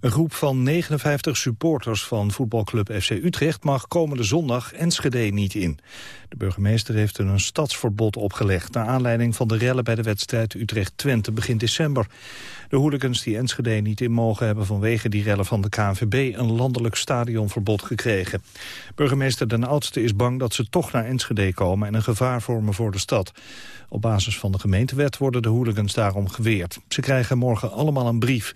Een groep van 59 supporters van voetbalclub FC Utrecht mag komende zondag Enschede niet in. De burgemeester heeft een stadsverbod opgelegd... naar aanleiding van de rellen bij de wedstrijd Utrecht-Twente begin december. De hooligans die Enschede niet in mogen hebben vanwege die rellen van de KNVB... een landelijk stadionverbod gekregen. Burgemeester Den Oudste is bang dat ze toch naar Enschede komen... en een gevaar vormen voor de stad. Op basis van de gemeentewet worden de hooligans daarom geweerd. Ze krijgen morgen allemaal een brief.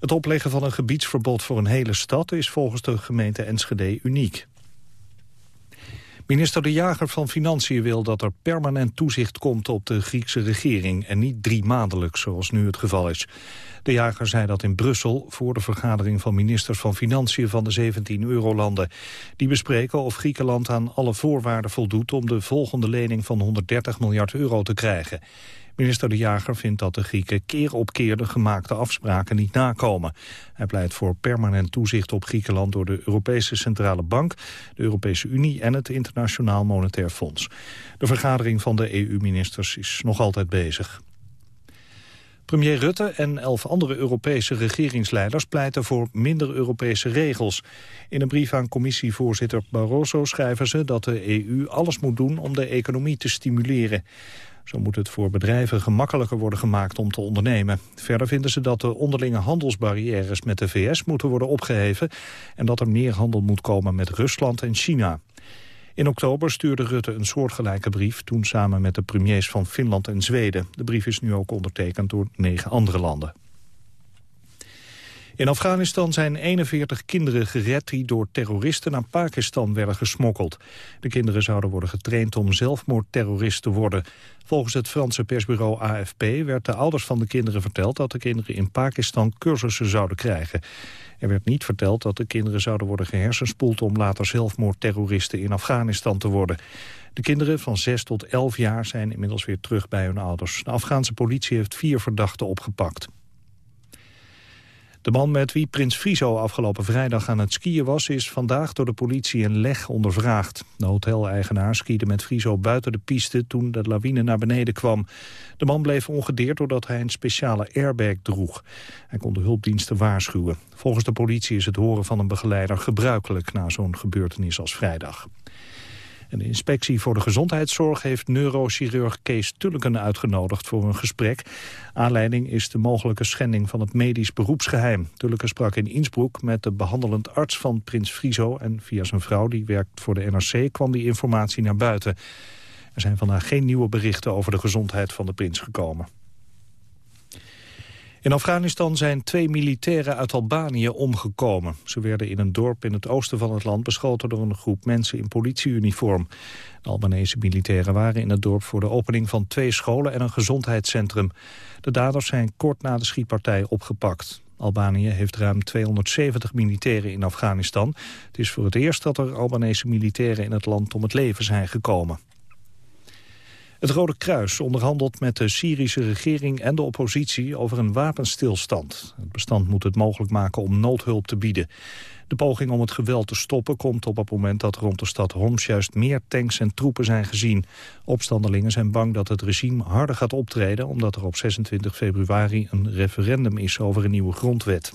Het opleggen van een gebiedsverbod voor een hele stad is volgens de gemeente Enschede uniek. Minister De Jager van Financiën wil dat er permanent toezicht komt op de Griekse regering en niet drie maandelijks zoals nu het geval is. De Jager zei dat in Brussel voor de vergadering van ministers van Financiën van de 17 eurolanden. Die bespreken of Griekenland aan alle voorwaarden voldoet om de volgende lening van 130 miljard euro te krijgen. Minister De Jager vindt dat de Grieken keer op keer de gemaakte afspraken niet nakomen. Hij pleit voor permanent toezicht op Griekenland door de Europese Centrale Bank, de Europese Unie en het Internationaal Monetair Fonds. De vergadering van de EU-ministers is nog altijd bezig. Premier Rutte en elf andere Europese regeringsleiders pleiten voor minder Europese regels. In een brief aan commissievoorzitter Barroso schrijven ze dat de EU alles moet doen om de economie te stimuleren. Zo moet het voor bedrijven gemakkelijker worden gemaakt om te ondernemen. Verder vinden ze dat de onderlinge handelsbarrières met de VS moeten worden opgeheven... en dat er meer handel moet komen met Rusland en China. In oktober stuurde Rutte een soortgelijke brief... toen samen met de premiers van Finland en Zweden. De brief is nu ook ondertekend door negen andere landen. In Afghanistan zijn 41 kinderen gered die door terroristen naar Pakistan werden gesmokkeld. De kinderen zouden worden getraind om zelfmoordterrorist te worden. Volgens het Franse persbureau AFP werd de ouders van de kinderen verteld dat de kinderen in Pakistan cursussen zouden krijgen. Er werd niet verteld dat de kinderen zouden worden gehersenspoeld om later zelfmoordterroristen in Afghanistan te worden. De kinderen van 6 tot 11 jaar zijn inmiddels weer terug bij hun ouders. De Afghaanse politie heeft vier verdachten opgepakt. De man met wie prins Friso afgelopen vrijdag aan het skiën was... is vandaag door de politie in Leg ondervraagd. De hoteleigenaar skiede met Friso buiten de piste... toen de lawine naar beneden kwam. De man bleef ongedeerd doordat hij een speciale airbag droeg. Hij kon de hulpdiensten waarschuwen. Volgens de politie is het horen van een begeleider gebruikelijk... na zo'n gebeurtenis als vrijdag de inspectie voor de gezondheidszorg heeft neurochirurg Kees Tulleken uitgenodigd voor een gesprek. Aanleiding is de mogelijke schending van het medisch beroepsgeheim. Tulleken sprak in Innsbruck met de behandelend arts van prins Friso... en via zijn vrouw, die werkt voor de NRC, kwam die informatie naar buiten. Er zijn vandaag geen nieuwe berichten over de gezondheid van de prins gekomen. In Afghanistan zijn twee militairen uit Albanië omgekomen. Ze werden in een dorp in het oosten van het land beschoten door een groep mensen in politieuniform. De Albanese militairen waren in het dorp voor de opening van twee scholen en een gezondheidscentrum. De daders zijn kort na de schietpartij opgepakt. Albanië heeft ruim 270 militairen in Afghanistan. Het is voor het eerst dat er Albanese militairen in het land om het leven zijn gekomen. Het Rode Kruis onderhandelt met de Syrische regering en de oppositie over een wapenstilstand. Het bestand moet het mogelijk maken om noodhulp te bieden. De poging om het geweld te stoppen komt op het moment dat rond de stad Homs juist meer tanks en troepen zijn gezien. Opstandelingen zijn bang dat het regime harder gaat optreden omdat er op 26 februari een referendum is over een nieuwe grondwet.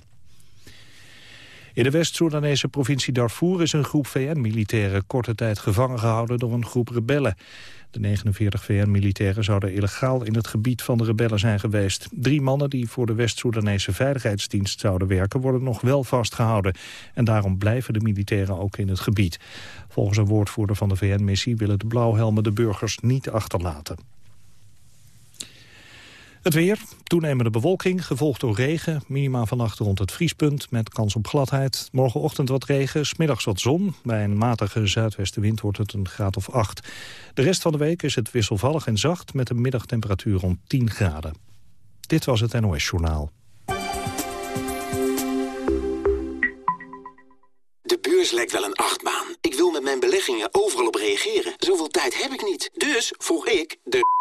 In de West-Soedanese provincie Darfur is een groep VN-militairen korte tijd gevangen gehouden door een groep rebellen. De 49 VN-militairen zouden illegaal in het gebied van de rebellen zijn geweest. Drie mannen die voor de West-Soedanese Veiligheidsdienst zouden werken... worden nog wel vastgehouden. En daarom blijven de militairen ook in het gebied. Volgens een woordvoerder van de VN-missie willen de blauwhelmen de burgers niet achterlaten. Het weer, toenemende bewolking, gevolgd door regen. Minima vannacht rond het vriespunt met kans op gladheid. Morgenochtend wat regen, smiddags wat zon. Bij een matige zuidwestenwind wordt het een graad of 8. De rest van de week is het wisselvallig en zacht... met een middagtemperatuur rond 10 graden. Dit was het NOS Journaal. De beurs lijkt wel een achtbaan. Ik wil met mijn beleggingen overal op reageren. Zoveel tijd heb ik niet. Dus vroeg ik de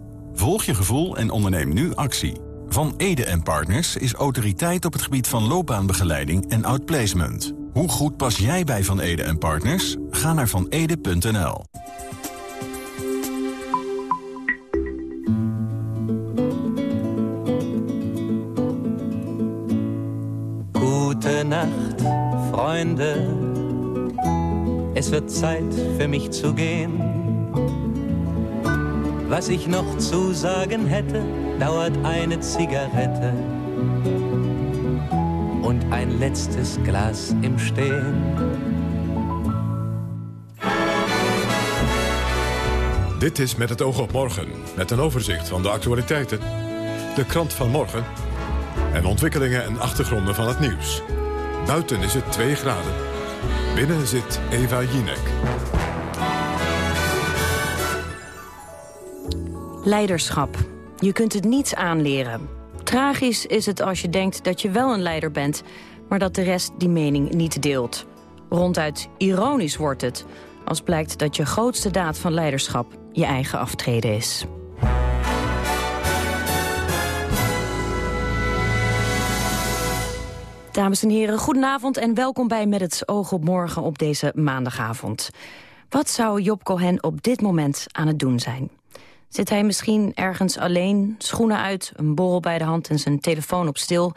Volg je gevoel en onderneem nu actie. Van Ede Partners is autoriteit op het gebied van loopbaanbegeleiding en outplacement. Hoe goed pas jij bij Van Ede Partners? Ga naar vanede.nl. Nacht, Freunde. Es wird Zeit für mich zu gehen. Was ich noch zu sagen hätte, dauert eine Zigarette und ein letztes Glas im Stehen. Dit is Met het oog op morgen, met een overzicht van de actualiteiten, de krant van morgen en ontwikkelingen en achtergronden van het nieuws. Buiten is het 2 graden. Binnen zit Eva Jinek. Leiderschap. Je kunt het niet aanleren. Tragisch is het als je denkt dat je wel een leider bent... maar dat de rest die mening niet deelt. Ronduit ironisch wordt het... als blijkt dat je grootste daad van leiderschap je eigen aftreden is. Dames en heren, goedenavond en welkom bij Met het oog op morgen op deze maandagavond. Wat zou Job Cohen op dit moment aan het doen zijn? Zit hij misschien ergens alleen, schoenen uit, een borrel bij de hand en zijn telefoon op stil?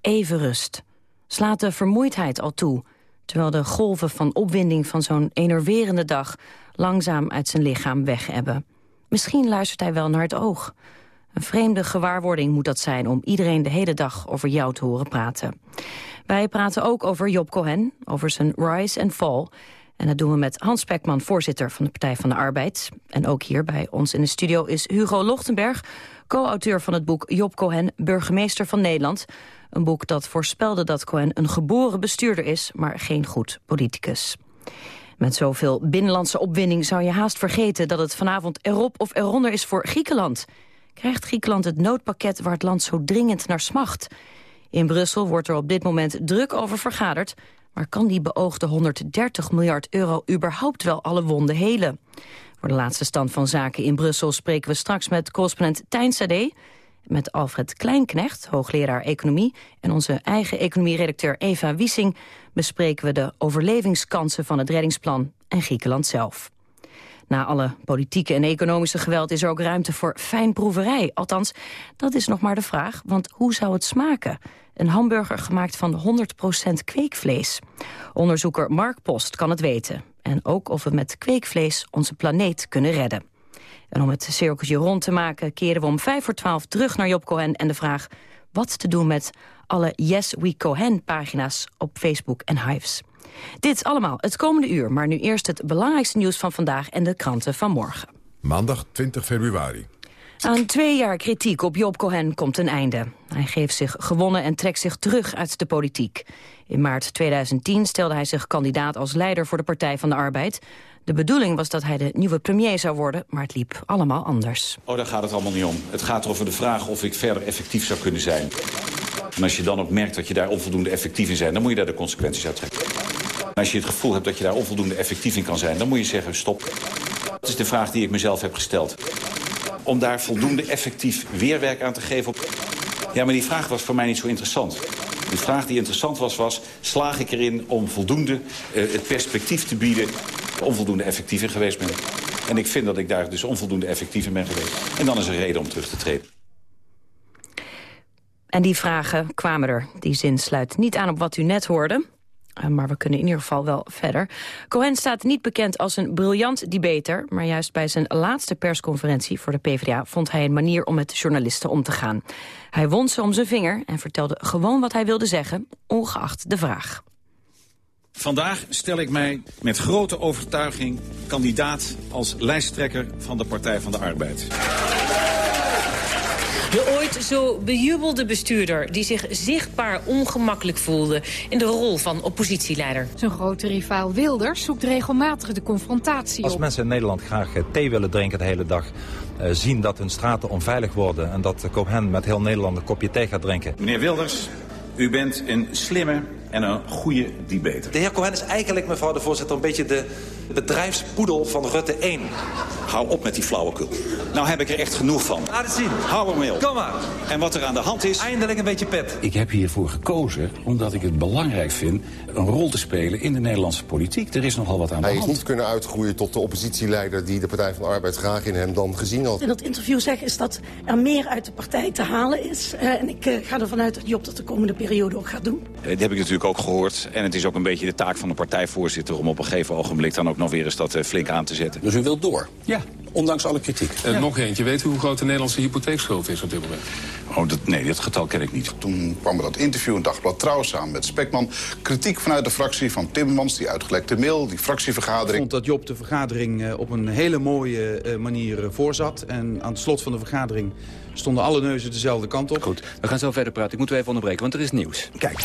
Even rust. Slaat de vermoeidheid al toe, terwijl de golven van opwinding van zo'n enerverende dag langzaam uit zijn lichaam weghebben. Misschien luistert hij wel naar het oog. Een vreemde gewaarwording moet dat zijn om iedereen de hele dag over jou te horen praten. Wij praten ook over Job Cohen, over zijn rise and fall... En dat doen we met Hans Pekman, voorzitter van de Partij van de Arbeid. En ook hier bij ons in de studio is Hugo Lochtenberg... co-auteur van het boek Job Cohen, burgemeester van Nederland. Een boek dat voorspelde dat Cohen een geboren bestuurder is... maar geen goed politicus. Met zoveel binnenlandse opwinding zou je haast vergeten... dat het vanavond erop of eronder is voor Griekenland. Krijgt Griekenland het noodpakket waar het land zo dringend naar smacht? In Brussel wordt er op dit moment druk over vergaderd... Maar kan die beoogde 130 miljard euro überhaupt wel alle wonden helen? Voor de laatste stand van zaken in Brussel spreken we straks met correspondent Tijn Sade... met Alfred Kleinknecht, hoogleraar economie... en onze eigen economieredacteur Eva Wiesing... bespreken we de overlevingskansen van het reddingsplan en Griekenland zelf. Na alle politieke en economische geweld is er ook ruimte voor fijnproeverij. Althans, dat is nog maar de vraag, want hoe zou het smaken? Een hamburger gemaakt van 100% kweekvlees. Onderzoeker Mark Post kan het weten. En ook of we met kweekvlees onze planeet kunnen redden. En om het cirkeltje rond te maken keren we om 5 voor 12 terug naar Job Cohen... en de vraag wat te doen met alle Yes We Cohen pagina's op Facebook en Hives. Dit allemaal het komende uur, maar nu eerst het belangrijkste nieuws van vandaag en de kranten van morgen. Maandag 20 februari. Aan twee jaar kritiek op Job Cohen komt een einde. Hij geeft zich gewonnen en trekt zich terug uit de politiek. In maart 2010 stelde hij zich kandidaat als leider voor de Partij van de Arbeid. De bedoeling was dat hij de nieuwe premier zou worden, maar het liep allemaal anders. Oh, daar gaat het allemaal niet om. Het gaat over de vraag of ik verder effectief zou kunnen zijn. En als je dan ook merkt dat je daar onvoldoende effectief in bent... dan moet je daar de consequenties uit trekken. En als je het gevoel hebt dat je daar onvoldoende effectief in kan zijn... dan moet je zeggen stop. Dat is de vraag die ik mezelf heb gesteld om daar voldoende effectief weerwerk aan te geven. Ja, maar die vraag was voor mij niet zo interessant. De vraag die interessant was, was... slaag ik erin om voldoende uh, het perspectief te bieden... onvoldoende effectief in geweest ben. En ik vind dat ik daar dus onvoldoende effectief in ben geweest. En dan is er reden om terug te treden. En die vragen kwamen er. Die zin sluit niet aan op wat u net hoorde. Eh, maar we kunnen in ieder geval wel verder. Cohen staat niet bekend als een briljant debater... maar juist bij zijn laatste persconferentie voor de PvdA... vond hij een manier om met journalisten om te gaan. Hij wond ze om zijn vinger en vertelde gewoon wat hij wilde zeggen... ongeacht de vraag. Vandaag stel ik mij met grote overtuiging kandidaat als lijsttrekker van de Partij van de Arbeid. De ooit zo bejubelde bestuurder die zich zichtbaar ongemakkelijk voelde... in de rol van oppositieleider. Zijn grote rivaal Wilders zoekt regelmatig de confrontatie Als mensen in Nederland graag eh, thee willen drinken de hele dag... Uh, zien dat hun straten onveilig worden... en dat Cohen met heel Nederland een kopje thee gaat drinken. Meneer Wilders, u bent een slimme en een goede debater. De heer Cohen is eigenlijk, mevrouw de voorzitter, een beetje de bedrijfspoedel van Rutte 1. Hou op met die flauwekul. Nou heb ik er echt genoeg van. Laat het zien. Hou hem op. Kom maar. En wat er aan de hand is... Eindelijk een beetje pet. Ik heb hiervoor gekozen omdat ik het belangrijk vind... een rol te spelen in de Nederlandse politiek. Er is nogal wat aan de hand. Hij is niet kunnen uitgroeien tot de oppositieleider... die de Partij van de Arbeid graag in hem dan gezien had. In dat interview zeggen is dat er meer uit de partij te halen is. Uh, en ik uh, ga ervan uit dat Job dat de komende periode ook gaat doen. Uh, dat heb ik natuurlijk ook gehoord. En het is ook een beetje de taak van de partijvoorzitter... om op een gegeven ogenblik dan ook nog weer eens dat flink aan te zetten. Dus u wilt door? Ja. Ondanks alle kritiek. Ja. nog eentje. Weet u hoe groot de Nederlandse hypotheekschuld is op dit moment? Oh, dat, nee, dat getal ken ik niet. Toen kwam er dat interview in Dagblad Trouw samen met Spekman. Kritiek vanuit de fractie van Timmermans, die uitgelekte mail, die fractievergadering. Ik vond dat Job de vergadering uh, op een hele mooie manier voorzat. En aan het slot van de vergadering stonden alle neuzen dezelfde kant op. Goed, we gaan zo verder praten. Ik moet u even onderbreken, want er is nieuws. Kijk.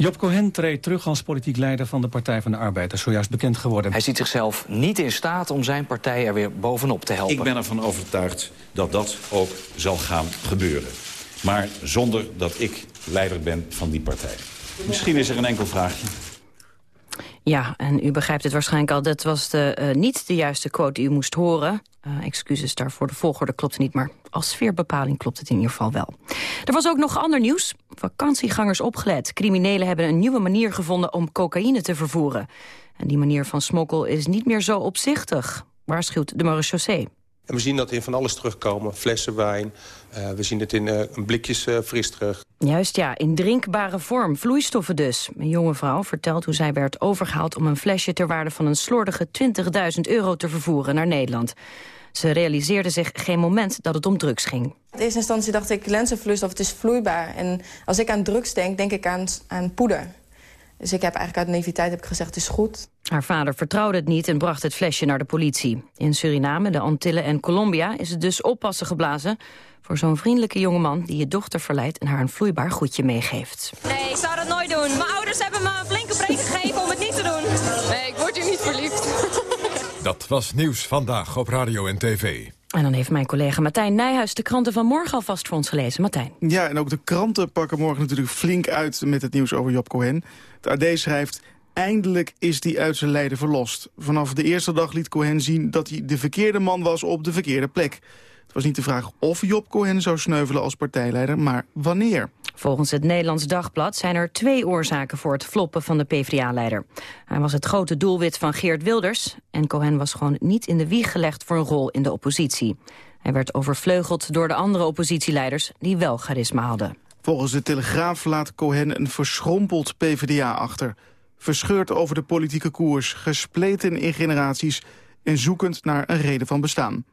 Job Cohen treedt terug als politiek leider van de Partij van de Arbeid. Dat is zojuist bekend geworden. Hij ziet zichzelf niet in staat om zijn partij er weer bovenop te helpen. Ik ben ervan overtuigd dat dat ook zal gaan gebeuren. Maar zonder dat ik leider ben van die partij. Misschien is er een enkel vraagje. Ja, en u begrijpt het waarschijnlijk al. Dat was de, uh, niet de juiste quote die u moest horen. Uh, excuses daarvoor, de volgorde klopt niet, maar als sfeerbepaling klopt het in ieder geval wel. Er was ook nog ander nieuws. Vakantiegangers opgelet. Criminelen hebben een nieuwe manier gevonden om cocaïne te vervoeren. En die manier van smokkel is niet meer zo opzichtig, waarschuwt de marechaussee. En we zien dat in van alles terugkomen. Flessen wijn, uh, we zien het in uh, blikjes uh, fris terug. Juist ja, in drinkbare vorm, vloeistoffen dus. Een jonge vrouw vertelt hoe zij werd overgehaald... om een flesje ter waarde van een slordige 20.000 euro te vervoeren naar Nederland. Ze realiseerde zich geen moment dat het om drugs ging. In eerste instantie dacht ik, lenzenvloeistof, het is vloeibaar. En als ik aan drugs denk, denk ik aan, aan poeder. Dus ik heb eigenlijk uit naïviteit heb ik gezegd, het is goed. Haar vader vertrouwde het niet en bracht het flesje naar de politie. In Suriname, de Antillen en Colombia is het dus oppassen geblazen... voor zo'n vriendelijke jongeman die je dochter verleidt... en haar een vloeibaar goedje meegeeft. Nee, ik zou dat nooit doen. Mijn ouders hebben me een flinke break gegeven om het niet te doen. Nee, ik word hier niet verliefd. Dat was Nieuws Vandaag op Radio en TV. En dan heeft mijn collega Martijn Nijhuis de kranten van morgen alvast voor ons gelezen. Martijn. Ja, en ook de kranten pakken morgen natuurlijk flink uit met het nieuws over Job Cohen. Het AD schrijft... Eindelijk is die uit zijn lijden verlost. Vanaf de eerste dag liet Cohen zien dat hij de verkeerde man was op de verkeerde plek. Het was niet de vraag of Job Cohen zou sneuvelen als partijleider, maar wanneer. Volgens het Nederlands Dagblad zijn er twee oorzaken voor het floppen van de PvdA-leider. Hij was het grote doelwit van Geert Wilders en Cohen was gewoon niet in de wieg gelegd voor een rol in de oppositie. Hij werd overvleugeld door de andere oppositieleiders die wel charisma hadden. Volgens de Telegraaf laat Cohen een verschrompeld PvdA achter. Verscheurd over de politieke koers, gespleten in generaties... en zoekend naar een reden van bestaan.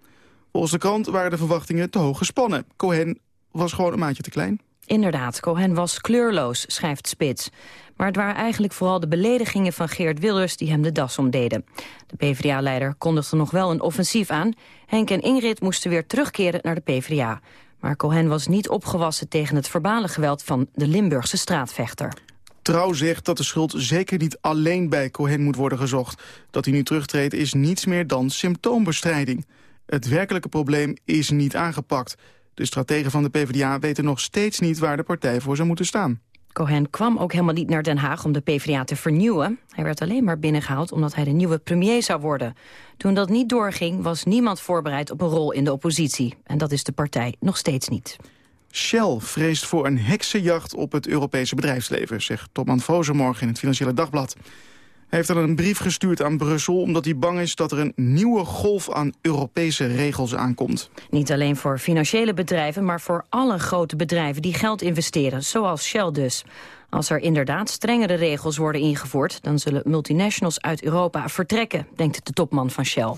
Volgens de krant waren de verwachtingen te hoog gespannen. Cohen was gewoon een maatje te klein. Inderdaad, Cohen was kleurloos, schrijft Spits. Maar het waren eigenlijk vooral de beledigingen van Geert Wilders die hem de das omdeden. De PvdA-leider kondigde nog wel een offensief aan. Henk en Ingrid moesten weer terugkeren naar de PvdA. Maar Cohen was niet opgewassen tegen het verbale geweld van de Limburgse straatvechter. Trouw zegt dat de schuld zeker niet alleen bij Cohen moet worden gezocht. Dat hij nu terugtreedt is niets meer dan symptoombestrijding. Het werkelijke probleem is niet aangepakt. De strategen van de PvdA weten nog steeds niet waar de partij voor zou moeten staan. Cohen kwam ook helemaal niet naar Den Haag om de PvdA te vernieuwen. Hij werd alleen maar binnengehaald omdat hij de nieuwe premier zou worden. Toen dat niet doorging, was niemand voorbereid op een rol in de oppositie. En dat is de partij nog steeds niet. Shell vreest voor een heksenjacht op het Europese bedrijfsleven... zegt Topman Fozer morgen in het Financiële Dagblad. Heeft dan een brief gestuurd aan Brussel... omdat hij bang is dat er een nieuwe golf aan Europese regels aankomt. Niet alleen voor financiële bedrijven... maar voor alle grote bedrijven die geld investeren, zoals Shell dus. Als er inderdaad strengere regels worden ingevoerd... dan zullen multinationals uit Europa vertrekken, denkt de topman van Shell.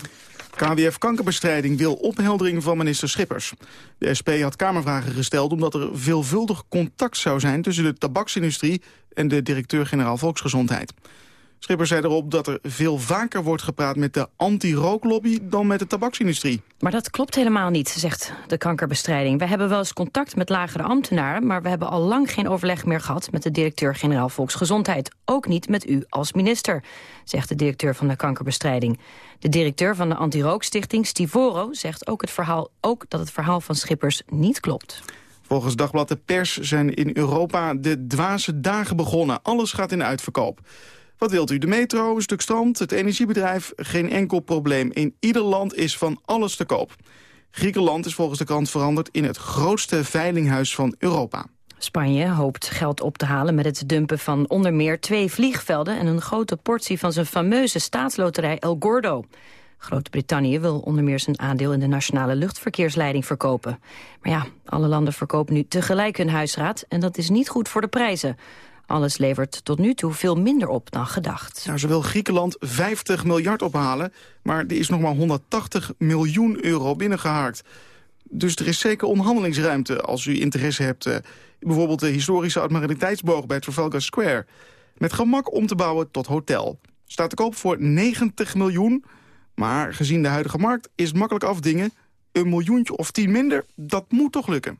KWF Kankerbestrijding wil opheldering van minister Schippers. De SP had Kamervragen gesteld omdat er veelvuldig contact zou zijn... tussen de tabaksindustrie en de directeur-generaal Volksgezondheid. Schippers zei erop dat er veel vaker wordt gepraat met de anti-rooklobby dan met de tabaksindustrie. Maar dat klopt helemaal niet, zegt de kankerbestrijding. We hebben wel eens contact met lagere ambtenaren... maar we hebben al lang geen overleg meer gehad met de directeur-generaal Volksgezondheid. Ook niet met u als minister, zegt de directeur van de kankerbestrijding. De directeur van de anti-rookstichting, Stivoro, zegt ook, het verhaal, ook dat het verhaal van Schippers niet klopt. Volgens Dagblad de Pers zijn in Europa de dwaze dagen begonnen. Alles gaat in uitverkoop. Wat wilt u? De metro, een stuk strand, het energiebedrijf? Geen enkel probleem. In ieder land is van alles te koop. Griekenland is volgens de krant veranderd in het grootste veilinghuis van Europa. Spanje hoopt geld op te halen met het dumpen van onder meer twee vliegvelden... en een grote portie van zijn fameuze staatsloterij El Gordo. Groot-Brittannië wil onder meer zijn aandeel in de nationale luchtverkeersleiding verkopen. Maar ja, alle landen verkopen nu tegelijk hun huisraad en dat is niet goed voor de prijzen. Alles levert tot nu toe veel minder op dan gedacht. Nou, ze wil Griekenland 50 miljard ophalen, maar er is nog maar 180 miljoen euro binnengehaakt. Dus er is zeker onderhandelingsruimte als u interesse hebt. Uh, bijvoorbeeld de historische admiraliteitsboog bij Trafalgar Square. Met gemak om te bouwen tot hotel. Staat te koop voor 90 miljoen. Maar gezien de huidige markt is het makkelijk afdingen. Een miljoentje of tien minder, dat moet toch lukken.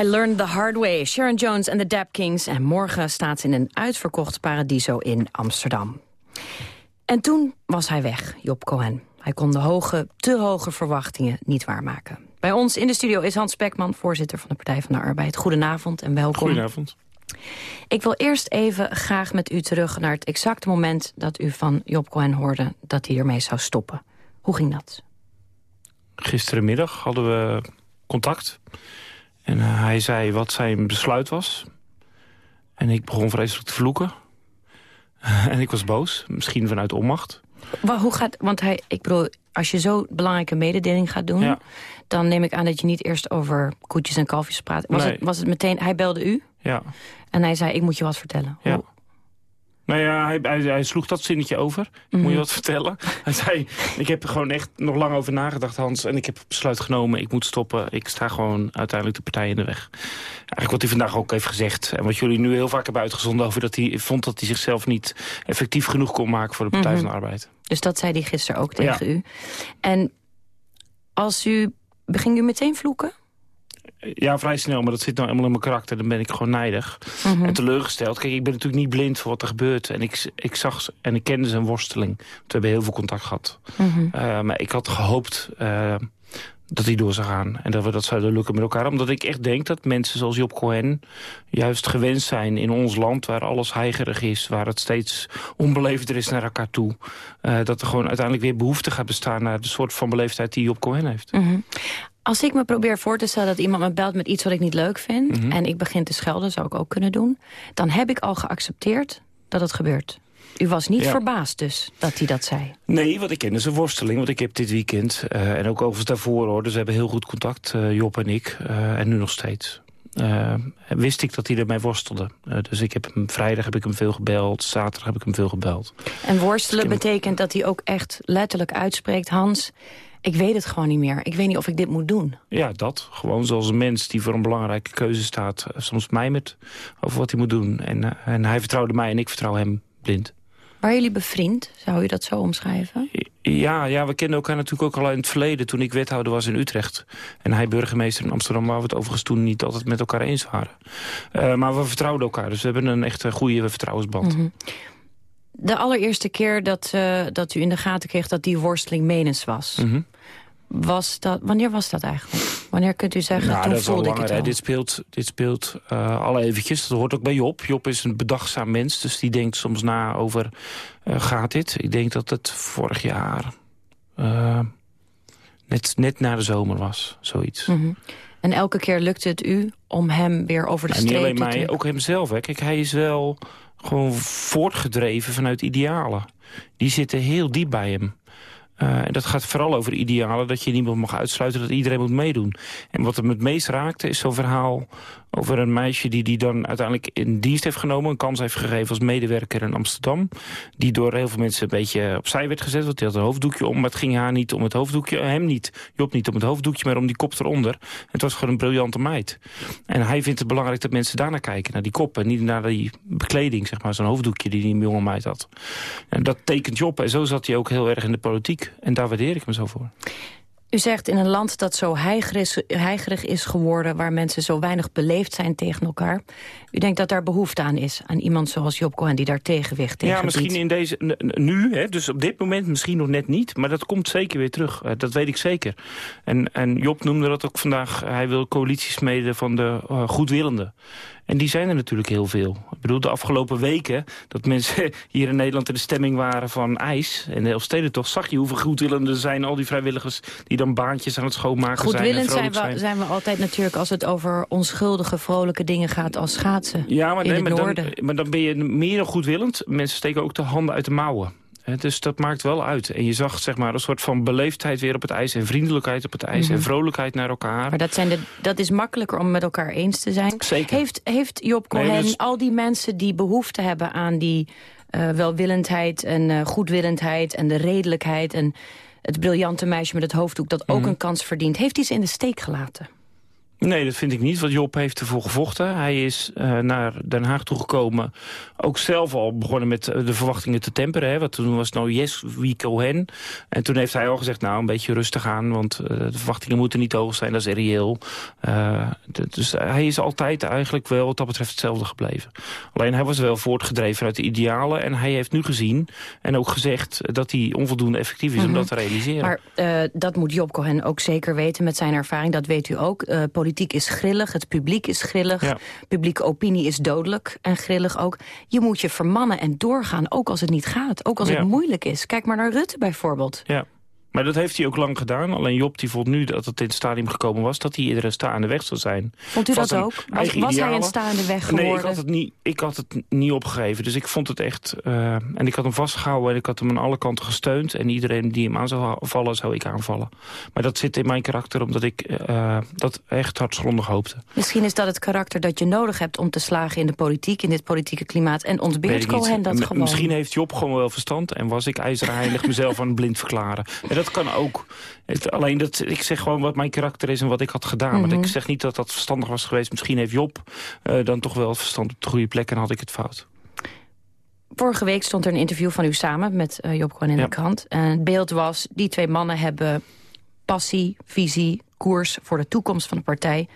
I Learned the Hard Way, Sharon Jones en de Dap Kings. En morgen staat ze in een uitverkocht paradiso in Amsterdam. En toen was hij weg, Job Cohen. Hij kon de hoge, te hoge verwachtingen niet waarmaken. Bij ons in de studio is Hans Spekman, voorzitter van de Partij van de Arbeid. Goedenavond en welkom. Goedenavond. Ik wil eerst even graag met u terug naar het exacte moment... dat u van Job Cohen hoorde dat hij ermee zou stoppen. Hoe ging dat? Gisterenmiddag hadden we contact. En uh, hij zei wat zijn besluit was. En ik begon vreselijk te vloeken. en ik was boos, misschien vanuit onmacht. Maar hoe gaat, want hij, ik bedoel, als je zo belangrijke mededeling gaat doen... Ja. dan neem ik aan dat je niet eerst over koetjes en kalfjes praat. Was, Nee. het, was het meteen, hij belde u Ja. en hij zei, ik moet je wat vertellen. Ja. Nou ja, hij, hij, hij sloeg dat zinnetje over. Moet Mhm. je wat vertellen? Hij zei, ik heb er gewoon echt nog lang over nagedacht, Hans. En ik heb het besluit genomen, ik moet stoppen. Ik sta gewoon uiteindelijk de partij in de weg. Eigenlijk wat hij vandaag ook heeft gezegd. En wat jullie nu heel vaak hebben uitgezonden over dat hij vond dat hij zichzelf niet effectief genoeg kon maken voor de Partij Mhm. van de Arbeid. Dus dat zei hij gisteren ook tegen Ja. u. En als u, ging u meteen vloeken? Ja, vrij snel, maar dat zit nou helemaal in mijn karakter. Dan ben ik gewoon nijdig Mhm. en teleurgesteld. Kijk, ik ben natuurlijk niet blind voor wat er gebeurt. En ik, ik zag en ik kende zijn worsteling. Want we hebben heel veel contact gehad. Mhm. Eh, maar ik had gehoopt eh, dat hij door zou gaan. En dat we dat zouden lukken met elkaar. Omdat ik echt denk dat mensen zoals Job Cohen... juist gewenst zijn in ons land waar alles heigerig is. Waar het steeds onbeleefder is naar elkaar toe. Eh, dat er gewoon uiteindelijk weer behoefte gaat bestaan... naar de soort van beleefdheid die Job Cohen heeft. Mhm. Als ik me probeer voor te stellen dat iemand me belt met iets wat ik niet leuk vind... Mhm. en ik begin te schelden, zou ik ook kunnen doen... dan heb ik al geaccepteerd dat het gebeurt. U was niet Ja. verbaasd dus dat hij dat zei. Nee, want ik ken zijn worsteling. Want ik heb dit weekend, eh, en ook overigens daarvoor hoor... dus we hebben heel goed contact, eh, Job en ik. eh, en nu nog steeds. Wist ik dat hij ermee worstelde. Dus ik heb hem, vrijdag heb ik hem veel gebeld. Zaterdag heb ik hem veel gebeld. En worstelen betekent dat hij ook echt letterlijk uitspreekt... Hans, ik weet het gewoon niet meer. Ik weet niet of ik dit moet doen. Ja, dat. Gewoon zoals een mens die voor een belangrijke keuze staat... eh, soms mijmert over wat hij moet doen. En, eh, en hij vertrouwde mij en ik vertrouw hem blind. Waren jullie bevriend? Zou u dat zo omschrijven? Ja, ja, we kenden elkaar natuurlijk ook al in het verleden... toen ik wethouder was in Utrecht. En hij burgemeester in Amsterdam... waar we het overigens toen niet altijd met elkaar eens waren. Eh, maar we vertrouwden elkaar. Dus we hebben een echt goede vertrouwensband. Mhm. De allereerste keer dat, dat u in de gaten kreeg dat die worsteling menens was... Mhm. Was dat, wanneer was dat eigenlijk? Wanneer kunt u zeggen, Nou, toen dat voelde ik het al? Dit speelt, dit speelt al eventjes. Dat hoort ook bij Job. Job is een bedachtzaam mens. Dus die denkt soms na over, eh, gaat dit? Ik denk dat het vorig jaar... eh, net, net na de zomer was, zoiets. Mhm. En elke keer lukte het u om hem weer over de En niet streep alleen te mij, trekken? ook hemzelf. Hè. Kijk, hij is wel gewoon voortgedreven vanuit idealen. Die zitten heel diep bij hem. Eh, en dat gaat vooral over idealen, dat je niemand mag uitsluiten, dat iedereen moet meedoen. En wat hem het meest raakte is zo'n verhaal over een meisje die die dan uiteindelijk in dienst heeft genomen, een kans heeft gegeven als medewerker in Amsterdam. Die door heel veel mensen een beetje opzij werd gezet, want die had een hoofddoekje om, maar het ging haar niet om het hoofddoekje, eh, hem niet, Job niet om het hoofddoekje, maar om die kop eronder. Het was gewoon een briljante meid. En hij vindt het belangrijk dat mensen daarnaar kijken, naar die kop en niet naar die bekleding, zeg maar, zo'n hoofddoekje die die jonge meid had. En dat tekent Job en zo zat hij ook heel erg in de politiek. En daar waardeer ik hem zo voor. U zegt in een land dat zo heigerig, is geworden... waar mensen zo weinig beleefd zijn tegen elkaar... u denkt dat daar behoefte aan is, aan iemand zoals Job Cohen... die daar tegenwicht tegen Ja, misschien in deze, nu, hè, dus op dit moment misschien nog net niet. Maar dat komt zeker weer terug. Eh, dat weet ik zeker. En, en Job noemde dat ook vandaag. Hij wil coalities smeden van de eh, goedwillenden. En die zijn er natuurlijk heel veel. Ik bedoel, de afgelopen weken dat mensen hier in Nederland in de stemming waren van ijs. En de Elfstedentocht zag je hoeveel goedwillenden er zijn. Al die vrijwilligers die dan baantjes aan het schoonmaken zijn. en Goedwillend zijn we, zijn we altijd natuurlijk als het over onschuldige, vrolijke dingen gaat als schaatsen. Ja, maar, in nee, het maar, noorden. dan, maar dan ben je meer dan goedwillend. Mensen steken ook de handen uit de mouwen. Dus dat maakt wel uit. En je zag zeg maar, een soort van beleefdheid weer op het ijs... en vriendelijkheid op het ijs Mhm. en vrolijkheid naar elkaar. Maar dat, zijn de, dat is makkelijker om met elkaar eens te zijn. Zeker. Heeft, heeft Job Nee, Cohen dus- al die mensen die behoefte hebben aan die eh, welwillendheid en eh, goedwillendheid en de redelijkheid en het briljante meisje met het hoofddoek dat ook Mhm. een kans verdient, heeft hij ze in de steek gelaten? Nee, dat vind ik niet, want Job heeft ervoor gevochten. Hij is uh, naar Den Haag toegekomen. Ook zelf al begonnen met uh, de verwachtingen te temperen. Hè, want toen was het nou yes, wie Cohen. En toen heeft hij al gezegd, nou, een beetje rustig aan... want uh, de verwachtingen moeten niet hoog zijn, dat is reëel. dus hij is altijd eigenlijk wel wat dat betreft hetzelfde gebleven. Alleen hij was wel voortgedreven uit de idealen... en hij heeft nu gezien en ook gezegd dat hij onvoldoende effectief is... Mm -hmm. om dat te realiseren. Maar dat moet Job Cohen ook zeker weten met zijn ervaring. Dat weet u ook politiek is grillig, het publiek is grillig. Ja. Publieke opinie is dodelijk en grillig ook. Je moet je vermannen en doorgaan, ook als het niet gaat. Ook als ja. het moeilijk is. Kijk maar naar Rutte bijvoorbeeld. Ja. Maar dat heeft hij ook lang gedaan. Alleen Job die vond nu dat het in het stadium gekomen was... dat hij eerder een staande weg zou zijn. Vond u dat ook? Was, was hij een staande weg geworden? Nee, ik had, het niet, ik had het niet opgegeven. Dus ik vond het echt... Uh, en ik had hem vastgehouden en ik had hem aan alle kanten gesteund. En iedereen die hem aan zou vallen, zou ik aanvallen. Maar dat zit in mijn karakter omdat ik uh, dat echt hartsgrondig hoopte. Misschien is dat het karakter dat je nodig hebt om te slagen in de politiek... in dit politieke klimaat. En ontbeert Cohen dat gewoon? Misschien heeft Job gewoon wel verstand... en was ik ijzerheilig mezelf aan het blind verklaren. En dat kan ook. Het, alleen dat ik zeg gewoon wat mijn karakter is en wat ik had gedaan. Mm -hmm. Maar ik zeg niet dat dat verstandig was geweest. Misschien heeft Job uh, dan toch wel het verstand op de goede plek en had ik het fout. Vorige week stond er een interview van u samen met uh, Job gewoon in ja. de krant. En het beeld was, die twee mannen hebben passie, visie, koers voor de toekomst van de partij.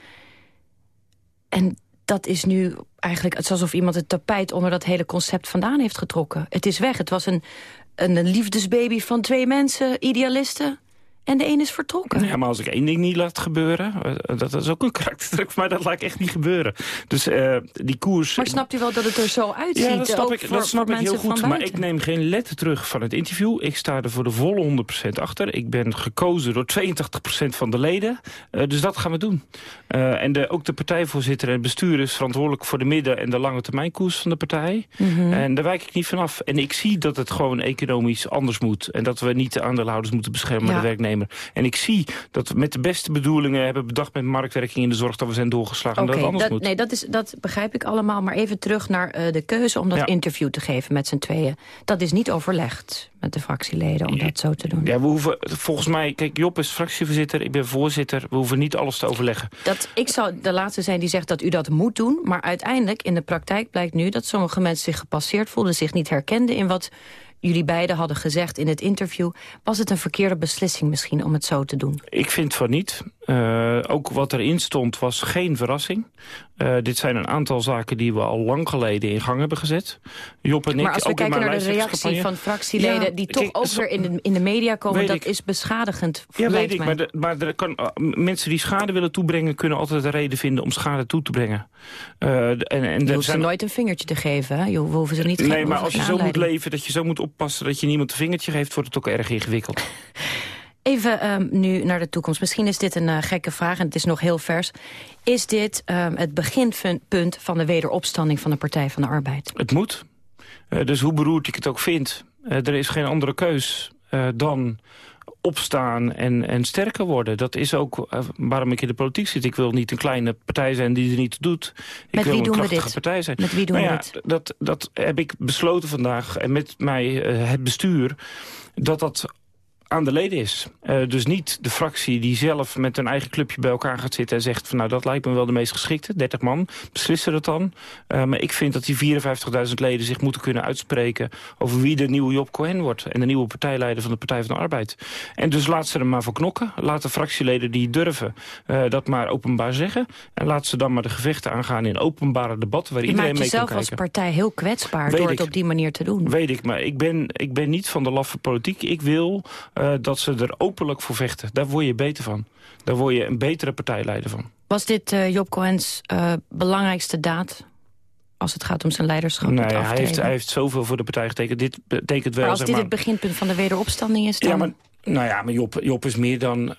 En dat is nu eigenlijk het is alsof iemand het tapijt onder dat hele concept vandaan heeft getrokken. Het is weg. Het was een, een liefdesbaby van twee mensen, idealisten. En de een is vertrokken. Ja, maar als ik één ding niet laat gebeuren... Uh, dat is ook een karaktertrek mij, dat laat ik echt niet gebeuren. Dus uh, die koers... Maar snapt u wel dat het er zo uitziet? Ja, dat snap ik, dat snap ik heel goed. Maar ik neem geen letter terug van het interview. Ik sta er voor de volle 100% achter. Ik ben gekozen door 82% van de leden. Uh, dus dat gaan we doen. en de, ook de partijvoorzitter en het bestuur is verantwoordelijk... voor de midden- en de lange termijn koers van de partij. Mm -hmm. En daar wijk ik niet vanaf. En ik zie dat het gewoon economisch anders moet. En dat we niet de aandeelhouders moeten beschermen, maar ja. de werknemers. En ik zie dat we met de beste bedoelingen hebben bedacht met marktwerking in de zorg dat we zijn doorgeslagen. Okay, dat anders dat, moet. Nee, dat, is, dat begrijp ik allemaal. Maar even terug naar uh, de keuze om dat ja. interview te geven met z'n tweeën. Dat is niet overlegd met de fractieleden om ja. dat zo te doen. Ja, we hoeven volgens mij... Kijk, Job is fractievoorzitter, ik ben voorzitter. We hoeven niet alles te overleggen. Dat, ik zou de laatste zijn die zegt dat u dat moet doen. Maar uiteindelijk, in de praktijk blijkt nu... dat sommige mensen zich gepasseerd voelden, zich niet herkenden in wat jullie beiden hadden gezegd in het interview... was het een verkeerde beslissing misschien om het zo te doen? Ik vind van niet. Uh, ook wat erin stond was geen verrassing. Uh, dit zijn een aantal zaken die we al lang geleden in gang hebben gezet. Job en ik, maar als we ook kijken naar de reactie van fractieleden... Ja, die toch kijk, ook weer in de, in de media komen, dat ik. is beschadigend. Ja, weet ik, maar, de, maar kan, uh, mensen die schade willen toebrengen... kunnen altijd een reden vinden om schade toe te brengen. Uh, en, en je hoeft zijn... ze nooit een vingertje te geven, hè? Je hoeven ze niet Nee, maar als je zo moet leven, dat je zo moet oppassen... dat je niemand een vingertje geeft, wordt het ook erg ingewikkeld. Even um, nu naar de toekomst. Misschien is dit een uh, gekke vraag en het is nog heel vers. Is dit um, het beginpunt van de wederopstanding van de Partij van de Arbeid? Het moet. Uh, dus hoe beroerd ik het ook vind, uh, er is geen andere keus dan opstaan en, en sterker worden. Dat is ook waarom ik in de politiek zit. Ik wil niet een kleine partij zijn die er niet doet. Ik met wil wie een doen krachtige we dit? partij zijn. Met wie doen nou we dit? Dat, dat heb ik besloten vandaag en met mij het bestuur... dat dat aan de leden is. Uh, dus niet de fractie die zelf met een eigen clubje bij elkaar gaat zitten... en zegt van nou dat lijkt me wel de meest geschikte, 30 man, beslissen dat dan. Uh, maar ik vind dat die 54.000 leden zich moeten kunnen uitspreken... over wie de nieuwe Job Cohen wordt... en de nieuwe partijleider van de Partij van de Arbeid. En dus laat ze er maar voor knokken. Laat de fractieleden die durven uh, dat maar openbaar zeggen. En laat ze dan maar de gevechten aangaan in openbare debatten... waar Je iedereen mee kan jezelf kijken. als partij heel kwetsbaar Weet door ik. het op die manier te doen. Weet ik, maar ik ben, ik ben niet van de laffe politiek. Ik wil uh, dat ze er openlijk voor vechten. Daar word je beter van. Daar word je een betere partijleider van. Was dit uh, Job Cohen's uh, belangrijkste daad als het gaat om zijn leiderschap? Nee, hij heeft, hij heeft zoveel voor de partij getekend. Dit betekent wel... Maar als zeg dit het beginpunt van de wederopstanding is dan... Ja, maar nou ja, maar Job, Job, is meer dan,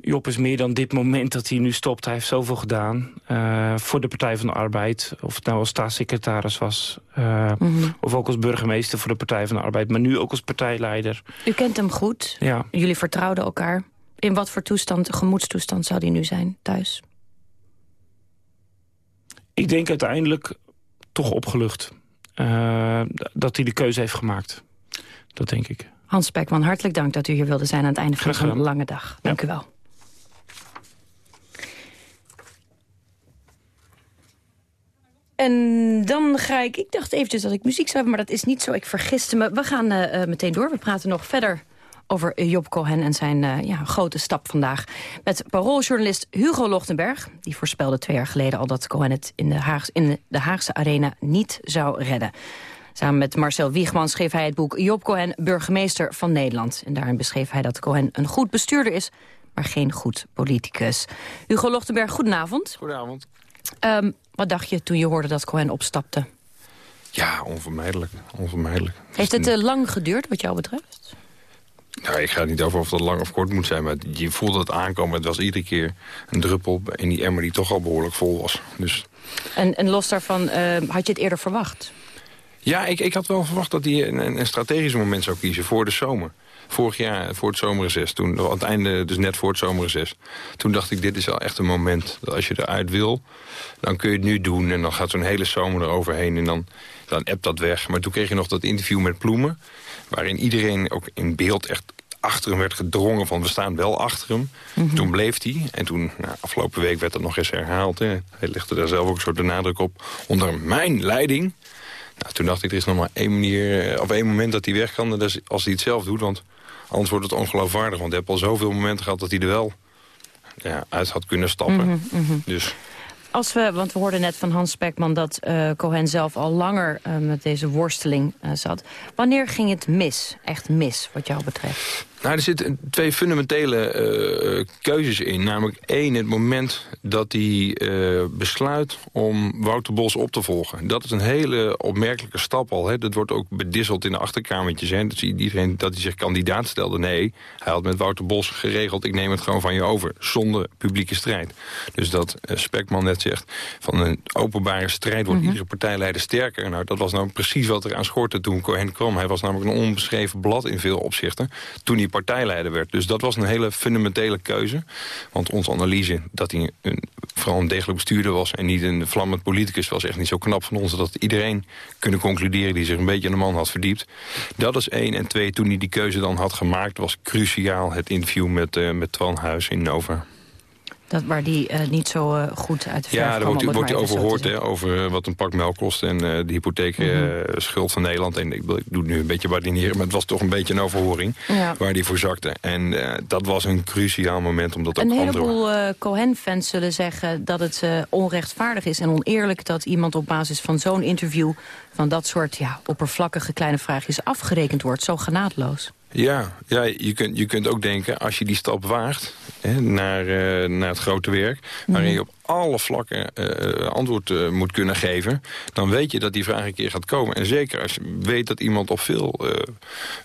Job is meer dan dit moment dat hij nu stopt. Hij heeft zoveel gedaan uh, voor de Partij van de Arbeid. Of het nou als staatssecretaris was. Uh, mm -hmm. Of ook als burgemeester voor de Partij van de Arbeid. Maar nu ook als partijleider. U kent hem goed. Ja. Jullie vertrouwden elkaar. In wat voor toestand, gemoedstoestand zou hij nu zijn thuis? Ik denk uiteindelijk toch opgelucht. Uh, dat hij de keuze heeft gemaakt. Dat denk ik. Hans Pekman, hartelijk dank dat u hier wilde zijn aan het einde van een lange dag. Dank u wel. En dan ga ik... Ik dacht eventjes dat ik muziek zou hebben, maar dat is niet zo. Ik vergiste me. We gaan eh, eh, meteen door. We praten nog verder over Job Cohen en zijn eh, ja, grote stap vandaag. Met parooljournalist Hugo Lochtenberg. Die voorspelde twee jaar geleden al dat Cohen het in de, in de Haagse arena niet zou redden. Samen met Marcel Wiegman schreef hij het boek Job Cohen, burgemeester van Nederland. En daarin beschreef hij dat Cohen een goed bestuurder is, maar geen goed politicus. Hugo Lochtenberg, goedenavond. Goedenavond. Um, wat dacht je toen je hoorde dat Cohen opstapte? Ja, onvermijdelijk. onvermijdelijk. Heeft het te lang geduurd wat jou betreft? Nou, ik ga het niet over of dat lang of kort moet zijn, maar je voelde het aankomen. Het was iedere keer een druppel in die emmer die toch al behoorlijk vol was. Dus... En, en los daarvan, uh, had je het eerder verwacht? Ja, ik, ik had wel verwacht dat hij een, een strategisch moment zou kiezen voor de zomer. Vorig jaar, voor het zomerreces, toen, aan het einde, dus net voor het zomerreces. Toen dacht ik, dit is wel echt een moment dat als je eruit wil, dan kun je het nu doen. En dan gaat zo'n hele zomer eroverheen en dan, dan appt dat weg. Maar toen kreeg je nog dat interview met Ploemen, waarin iedereen ook in beeld echt achter hem werd gedrongen van we staan wel achter hem. Mhm. Toen bleef hij. En toen, nou, afgelopen week werd dat nog eens herhaald. Hè. Hij legde daar zelf ook een soort de nadruk op. Onder mijn leiding. Nou, toen dacht ik, er is nog maar één manier, of één moment dat hij weg kan. Dat is als hij het zelf doet, want anders wordt het ongeloofwaardig. Want hij heeft al zoveel momenten gehad dat hij er wel ja, uit had kunnen stappen. Mhm, mhm. Dus Als we, want we hoorden net van Hans Spekman dat eh, Cohen zelf al langer eh, met deze worsteling eh, zat. Wanneer ging het mis, echt mis, wat jou betreft? Nou, er zitten twee fundamentele eh, keuzes in. Namelijk één, het moment dat hij eh, besluit om Wouter Bos op te volgen. Dat is een hele opmerkelijke stap al. Hè. Dat wordt ook bedisseld in de achterkamertjes. Hè. Dat ziet iedereen dat hij zich kandidaat stelde. Nee, hij had met Wouter Bos geregeld... ik neem het gewoon van je over, zonder publieke strijd. Dus dat uh, Spekman net zegt, van een openbare strijd... wordt Mhm. iedere partijleider sterker. Nou, dat was nou precies wat er aan schortte toen Cohen kwam. Hij was namelijk een onbeschreven blad in veel opzichten. Toen hij partijleider werd. Dus dat was een hele fundamentele keuze. Want onze analyse dat hij een, vooral een degelijk bestuurder was... en niet een vlammend politicus was echt niet zo knap van ons... dat iedereen kunnen concluderen die zich een beetje in de man had verdiept. Dat is één. En twee, toen hij die keuze dan had gemaakt... was cruciaal het interview met, uh, met Twan Huis in Nova. Dat waar die uh, niet zo uh, goed uit de verf Ja, daar kwam, wordt, het wordt te hè, over wat een pak melk kost... en de hypotheekschuld Mhm. van Nederland. En ik, ik doe het nu een beetje badineren, maar het was toch een beetje een overhoring... Ja. waar die voor zakte. En dat was een cruciaal moment, omdat ook Een andere... heleboel uh, Cohen-fans zullen zeggen dat het onrechtvaardig is en oneerlijk... dat iemand op basis van zo'n interview van dat soort ja, oppervlakkige kleine vraagjes afgerekend wordt. Zo genadeloos. Ja, ja je, kunt, je kunt ook denken, als je die stap waagt hè, naar, uh, naar het grote werk... waarin je op alle vlakken uh, antwoord uh, moet kunnen geven... dan weet je dat die vraag een keer gaat komen. En zeker als je weet dat iemand op veel,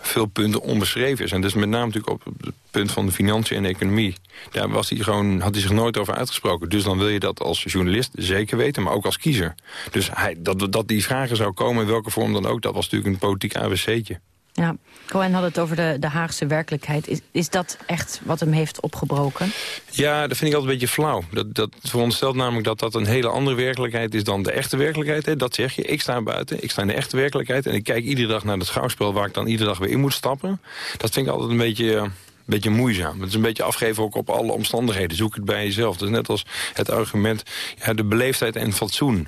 veel punten onbeschreven is. En dus met name natuurlijk op het punt van de financiën en de economie. Daar was hij gewoon, had hij zich nooit over uitgesproken. Dus dan wil je dat als journalist zeker weten, maar ook als kiezer. Dus hij, dat, dat die vragen zou komen, in welke vorm dan ook... dat was natuurlijk een politiek ABC'tje. Ja, Cohen had het over de, de Haagse werkelijkheid. Is, is dat echt wat hem heeft opgebroken? Ja, dat vind ik altijd een beetje flauw. Dat, dat veronderstelt namelijk dat dat een hele andere werkelijkheid is dan de echte werkelijkheid. Hè. Dat zeg je, ik sta buiten, ik sta in de echte werkelijkheid... en ik kijk iedere dag naar het schouwspel waar ik dan iedere dag weer in moet stappen. Dat vind ik altijd een beetje... een beetje moeizaam. Het is een beetje afgeven ook op alle omstandigheden. Zoek het bij jezelf. Is net als het argument, ja, de beleefdheid en fatsoen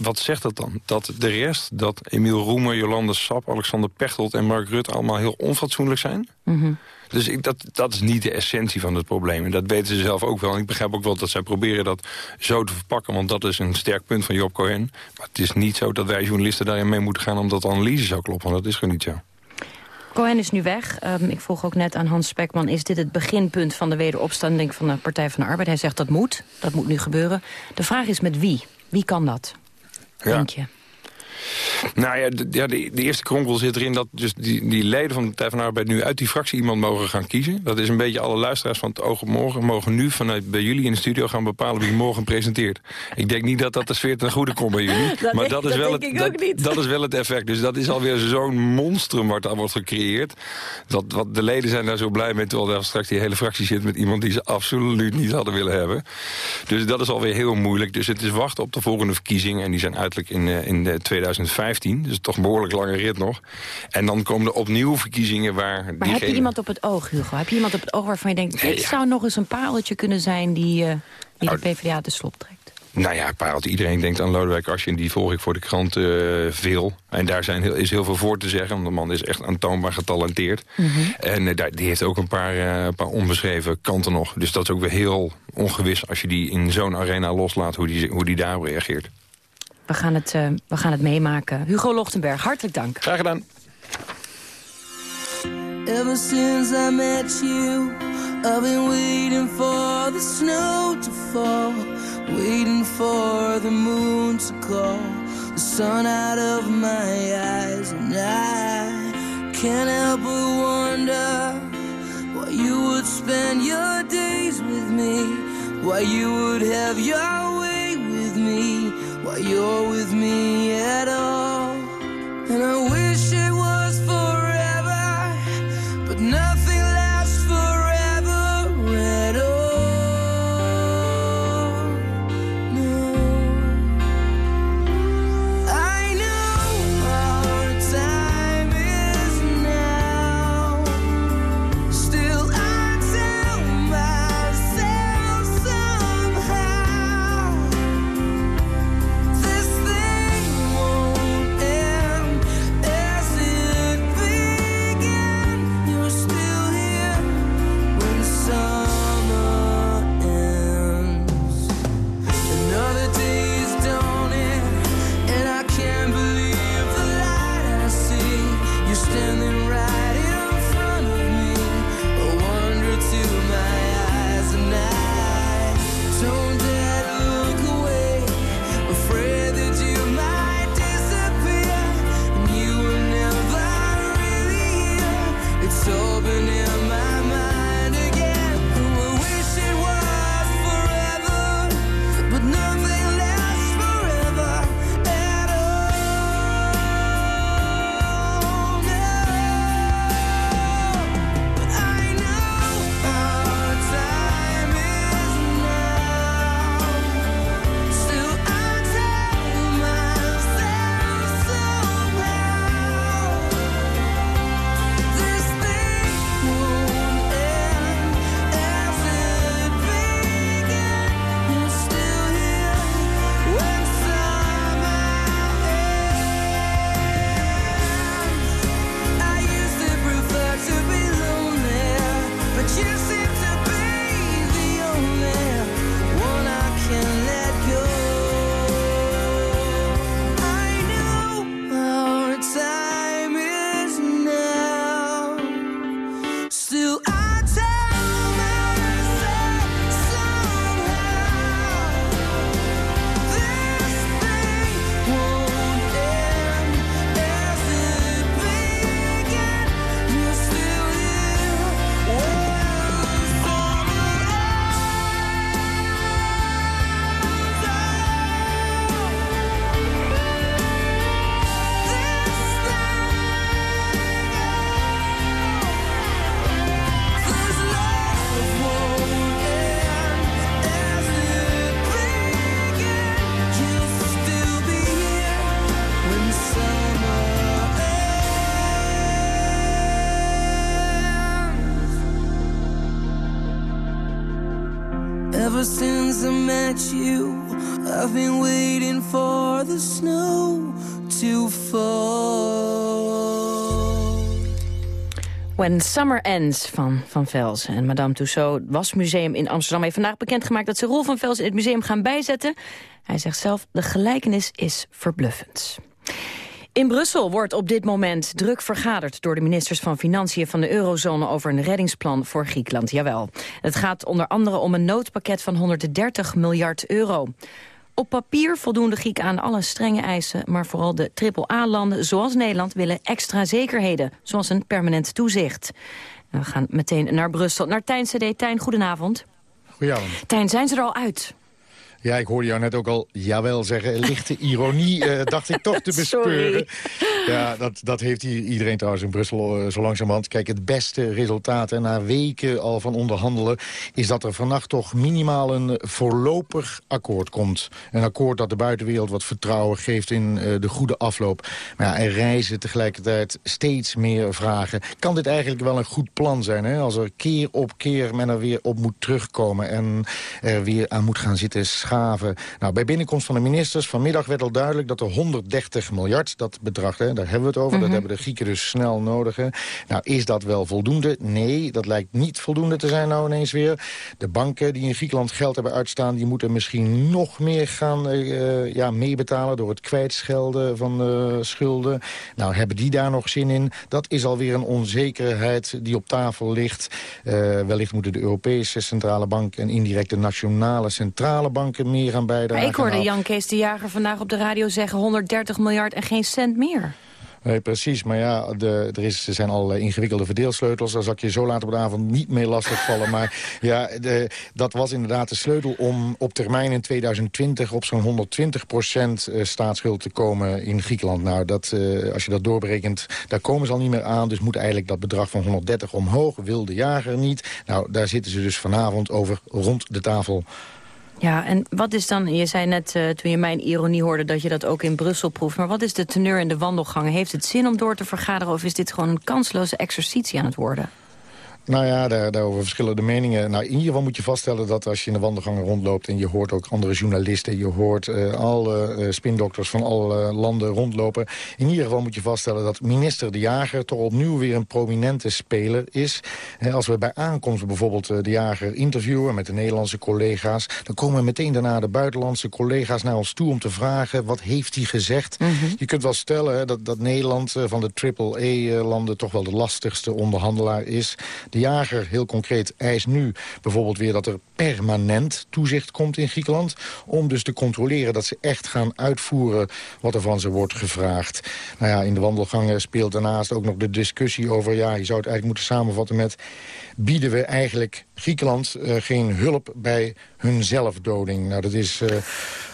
wat zegt dat dan? Dat de rest, dat Emiel Roemer, Jolande Sap, Alexander Pechtold en Mark Rutte allemaal heel onfatsoenlijk zijn? Mm -hmm. Dus ik, dat, dat is niet de essentie van het probleem. En dat weten ze zelf ook wel. En ik begrijp ook wel dat zij proberen dat zo te verpakken. Want dat is een sterk punt van Job Cohen. Maar het is niet zo dat wij journalisten daarin mee moeten gaan... omdat de analyse zou kloppen. Want dat is gewoon niet zo. Cohen is nu weg. Um, ik vroeg ook net aan Hans Spekman... is dit het beginpunt van de wederopstanding van de Partij van de Arbeid? Hij zegt dat moet. Dat moet nu gebeuren. De vraag is met wie? Wie kan dat? Ja. Denk je? Nou ja, de, ja de, de, eerste kronkel zit erin dat dus die, die leden van de Partij van de Arbeid... nu uit die fractie iemand mogen gaan kiezen. Dat is een beetje alle luisteraars van het Oog op Morgen... mogen nu vanuit bij jullie in de studio gaan bepalen wie morgen presenteert. Ik denk niet dat dat de sfeer ten goede komt bij jullie. Dat maar denk- dat is, wel het, ik dat, ook niet. dat is wel het effect. Dus dat is alweer zo'n monstrum wat daar wordt gecreëerd. Dat, wat, de leden zijn daar zo blij mee... terwijl daar straks die hele fractie zit met iemand die ze absoluut niet hadden willen hebben. Dus dat is alweer heel moeilijk. Dus het is wachten op de volgende verkiezingen. En die zijn uiterlijk in, eh, in eh, 2015. Dus toch een behoorlijk lange rit nog. En dan komen er opnieuw verkiezingen waar... Maar heb je iemand op het oog, Hugo? Heb je iemand op het oog waarvan je denkt... Nee, dit zou nog eens een pareltje kunnen zijn die, uh, de PvdA de slop trekt? Nou ja, parelt iedereen denkt aan Lodewijk en die volg ik voor de krant eh, veel. En daar zijn heel, is heel veel voor te zeggen. Want de man is echt aantoonbaar getalenteerd. En eh, daar, die heeft ook een paar, eh, paar onbeschreven kanten nog. Dus dat is ook weer heel ongewis als je die in zo'n arena loslaat... hoe die, hoe die daarop reageert. We gaan, het, eh, we gaan het meemaken. Hugo Lochtenberg, hartelijk dank. Graag gedaan. Ever since I met you, I've been waiting for the snow to fall, waiting for the moon to call, the sun out of my eyes, and I can't help but wonder why you would spend your days with me, why you would have your way with me, why you're with me at all, and I wish When Summer Ends van Van Vels en Madame Tussaud Wasmuseum in Amsterdam heeft vandaag bekendgemaakt dat ze Roel van Vels in het museum gaan bijzetten. Hij zegt zelf, de gelijkenis is verbluffend. In Brussel wordt op dit moment druk vergaderd door de ministers van Financiën van de eurozone over een reddingsplan voor Griekenland. Jawel. Het gaat onder andere om een noodpakket van 130 miljard euro. Op papier voldoen de Grieken aan alle strenge eisen... maar vooral de triple-A-landen zoals Nederland willen extra zekerheden... zoals een permanent toezicht. En we gaan meteen naar Brussel, naar Tijn CD. Tijn, goedenavond. Goedenavond. Tijn, zijn ze er al uit? Ja, ik hoorde jou net ook al jawel zeggen. Lichte ironie, eh, dacht ik toch te bespeuren. Ja, dat, dat heeft hier iedereen trouwens in Brussel uh, zo langzamerhand. Kijk, het beste resultaat en na weken al van onderhandelen... is dat er vannacht toch minimaal een voorlopig akkoord komt. Een akkoord dat de buitenwereld wat vertrouwen geeft in uh, de goede afloop. Maar ja, er reizen tegelijkertijd steeds meer vragen. Kan dit eigenlijk wel een goed plan zijn, hè? Als er keer op keer men er weer op moet terugkomen... en er weer aan moet gaan zitten Nou, bij binnenkomst van de ministers vanmiddag werd al duidelijk... dat er 130 miljard, dat bedrag, hè, daar hebben we het over... dat Mhm. hebben de Grieken dus snel nodig. hè. Nou, is dat wel voldoende? Nee, dat lijkt niet voldoende te zijn nou ineens weer. De banken die in Griekenland geld hebben uitstaan... die moeten misschien nog meer gaan eh, ja, meebetalen... door het kwijtschelden van eh, schulden. Nou, hebben die daar nog zin in? Dat is alweer een onzekerheid die op tafel ligt. Eh, wellicht moeten de Europese Centrale Bank... en indirect de nationale centrale meer bijdragen. Maar ik hoorde Jan Kees de Jager vandaag op de radio zeggen... 130 miljard en geen cent meer. Nee, precies. Maar ja, de, er, is, er zijn allerlei ingewikkelde verdeelsleutels. Daar zal ik je zo later op de avond niet mee lastigvallen. maar ja, de, dat was inderdaad de sleutel om op termijn in 2020... op zo'n 120 procent eh, staatsschuld te komen in Griekenland. Nou, dat, eh, als je dat doorberekent, daar komen ze al niet meer aan. Dus moet eigenlijk dat bedrag van 130 omhoog. Wil de jager niet. Nou, daar zitten ze dus vanavond over rond de tafel. Ja, en wat is dan, je zei net eh, toen je mijn ironie hoorde... dat je dat ook in Brussel proeft. Maar wat is de teneur in de wandelgangen? Heeft het zin om door te vergaderen... of is dit gewoon een kansloze exercitie aan het worden? Nou ja, daar, daarover verschillen de meningen. Nou, in ieder geval moet je vaststellen dat als je in de wandelgangen rondloopt... en je hoort ook andere journalisten, je hoort eh, alle eh, spindokters van alle landen rondlopen... in ieder geval moet je vaststellen dat minister De Jager... toch opnieuw weer een prominente speler is. Als we bij aankomst bijvoorbeeld eh, De Jager interviewen met de Nederlandse collega's... dan komen meteen daarna de buitenlandse collega's naar ons toe om te vragen... wat heeft hij gezegd? Je kunt wel stellen hè, dat, dat Nederland van de triple-E-landen... toch wel de lastigste onderhandelaar is... Jager, heel concreet, eist nu bijvoorbeeld weer dat er permanent toezicht komt in Griekenland. Om dus te controleren dat ze echt gaan uitvoeren wat er van ze wordt gevraagd. Nou ja, in de wandelgangen speelt daarnaast ook nog de discussie over... ja, je zou het eigenlijk moeten samenvatten met... bieden we eigenlijk Griekenland eh, geen hulp bij hun zelfdoding? Nou, dat is eh,